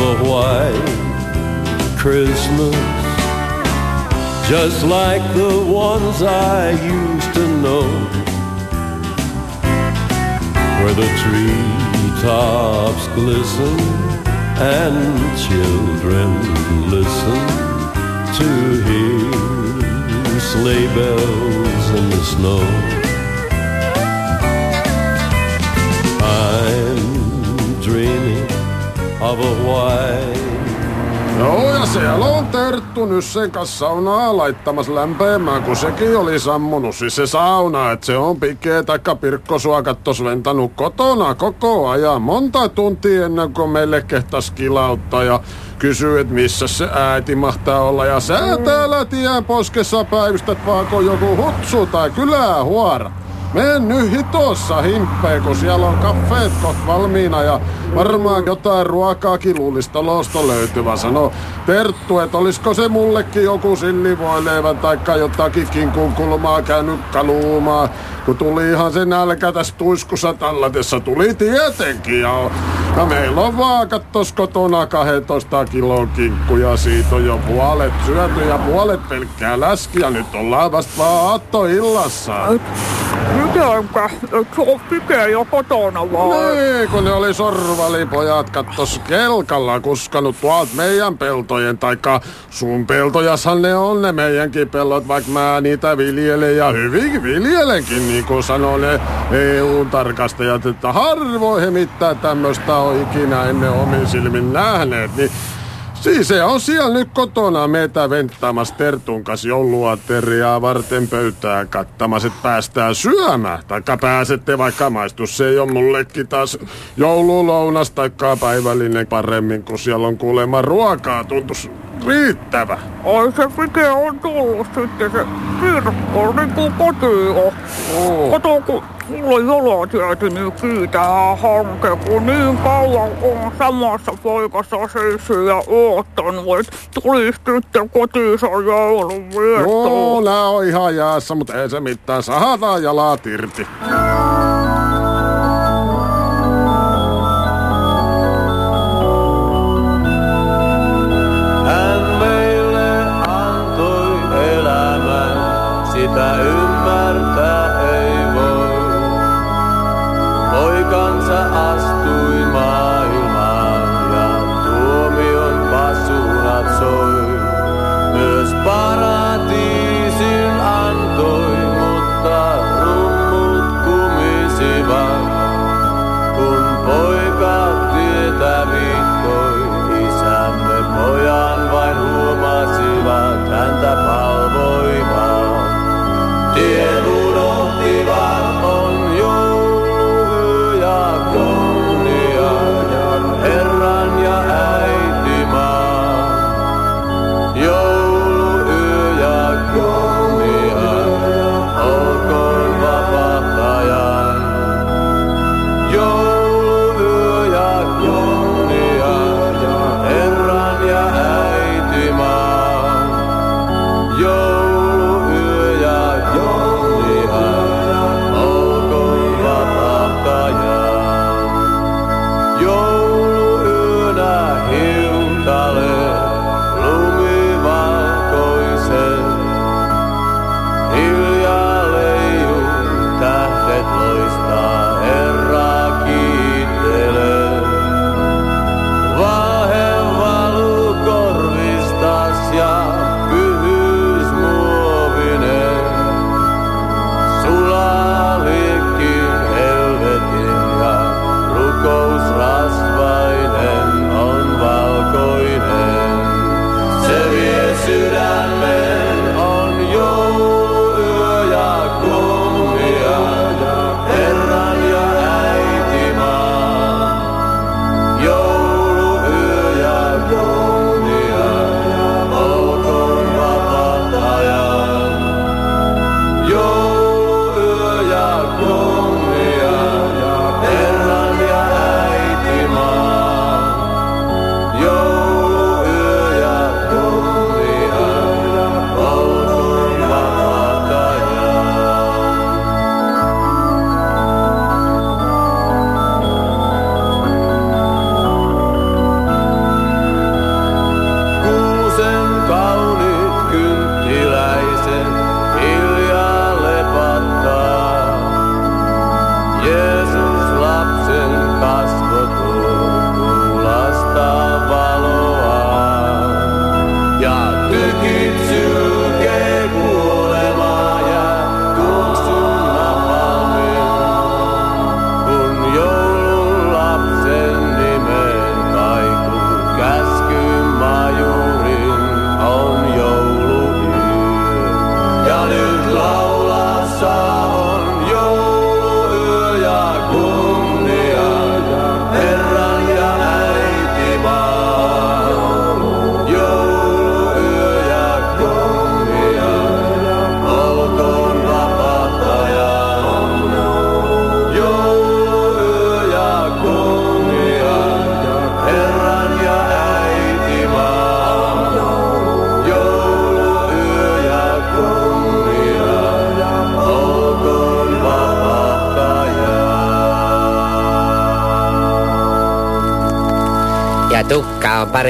A white Christmas, just like the ones I used to know, where the treetops glisten and children listen to hear sleigh bells in the snow. I'm dreaming of a white Joo, ja siellä on Terttu nyt sen kanssa saunaa laittamassa lämpeämään, kun sekin oli sammunut. Siis se sauna, että se on Pike taikka Pirkko sua kattos ventanut kotona koko ajan monta tuntia ennen kuin meille kehtas kilauttaa ja kysyy, että missä se äiti mahtaa olla. Ja sä täällä tien poskessa päivystät vaan kun joku hutsu tai kylää huora. Mene nyt hitossa himppeen, kun siellä on kaffeet valmiina ja varmaan jotain ruokaakin luulisi talosta löytyvä. Sano Terttu, että olisiko se mullekin joku sillivoileivän taikka jotakin kinkun kulmaa käynyt kaluumaan. Kun tuli ihan se nälkä tässä tuiskussa tallatessa, tuli tietenkin. Ja, ja meillä on vaakat tos kotona 12 kilon kinkkuja, siitä on jo puolet syöty ja puolet pelkkää läskiä. Nyt ollaan vasta vaan aattoillassa. Mitenkä? Et se on pikeä jo kotona vaan. Niin, kun ne oli sorvalipojat kattos kelkalla kuskanut tuolta meidän peltojen, taikka sun peltojashan ne on ne meidänkin pellot, vaikka mä niitä viljelen ja hyvin viljelenkin, niin kuin sanoo ne EU-tarkastajat, että harvoin he mitään tämmöistä on ikinä ennen omin silmin nähneet, niin Siis se on siellä nyt kotona meitä venttaamassa Tertun kanssa jouluateriaa varten pöytää kattamassa, että päästään syömään. Taikka pääsette vaikka maistus, se ei ole mullekin taas joululounas taikka päivällinen paremmin, kun siellä on kuulemma ruokaa, tuntus riittävä. Ai se pike on tullut sitten se kirkko, niin kuin kotiin on. Oo. Kato, kun sulla on jalat nyt kiitää hanke, kun niin kauan on samassa paikassa seissyt ja oottanut, että tulis sitten kotiinsa joulun Joo, nää on ihan jäässä, mutta ei se mitään. Sahataan jalat irti. Hän yo.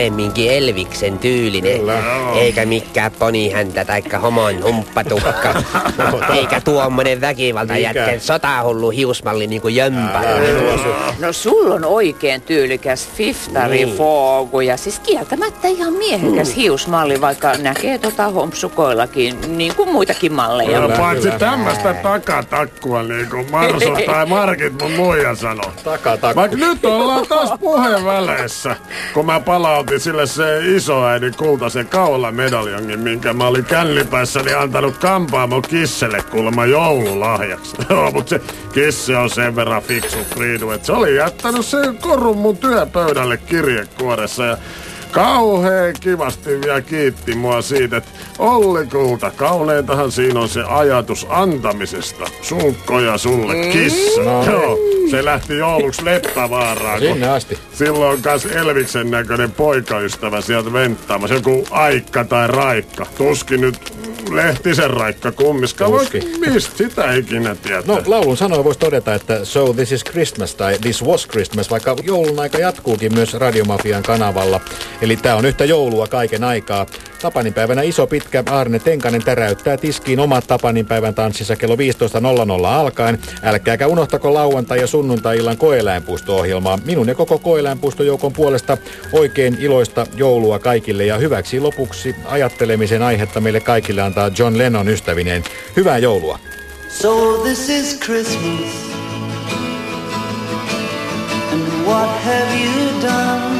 Paremminkin Elviksen tyylinen. Eikä mikään ponihäntä taikka homon humppatukka. Eikä tuommoinen väkivalta jätken sotahullu hiusmalli niinku jömpä. No sulla on oikein tyylikäs fiftari Niin. foogu ja siis kieltämättä ihan miehekäs hiusmalli, vaikka näkee tota hompsukoillakin, niin kuin muitakin malleja. Ja paitsi tämmöstä takatakkua niinku Marsu tai Markit mun muija sanoo. Takatakku. Vaikka nyt ollaan taas puheen väleissä, kun mä palautin sille se isoäidin kultaisen kaulamedaljongin, minkä mä olin kännipäissäni antanut kampaamo kisselle kuulemma joululahjaksi. Joo, mut se kisse on sen verran fiksu Friidu, että se oli jättänyt sen korun mun työpöydälle kirjekuoressa ja Kauheen kivasti vielä kiitti mua siitä, että Olli Kulta, kauneitahan siinä on se ajatus antamisesta. Sunkkoja sulle, Mm. kissa. No niin. Joo, se lähti jouluksi Leppävaaraan. Sinne asti. Silloin on kas Elviksen näköinen poikaystävä sieltä venttaamassa. Joku Aikka tai Raikka. Tuskin nyt Lehtisen Raikka kummiskaan. Tuskin. Mistä sitä ikinä tietää? No, laulun sanoen voisi todeta, että So This Is Christmas tai This Was Christmas, vaikka joulun aika jatkuukin myös Radiomafian kanavalla. Eli tämä on yhtä joulua kaiken aikaa. Tapaninpäivänä iso pitkä Arne Tenkanen täräyttää tiskiin omat Tapaninpäivän tanssissa kello 15.00 alkaen. Älkääkä unohtako lauantai- ja sunnuntai-illan koeläinpuisto-ohjelmaa. Minun ja koko koeläinpuistojoukon puolesta oikein iloista joulua kaikille ja hyväksi lopuksi ajattelemisen aihetta meille kaikille antaa John Lennon ystävineen. Hyvää joulua! So this is Christmas. And what have you done?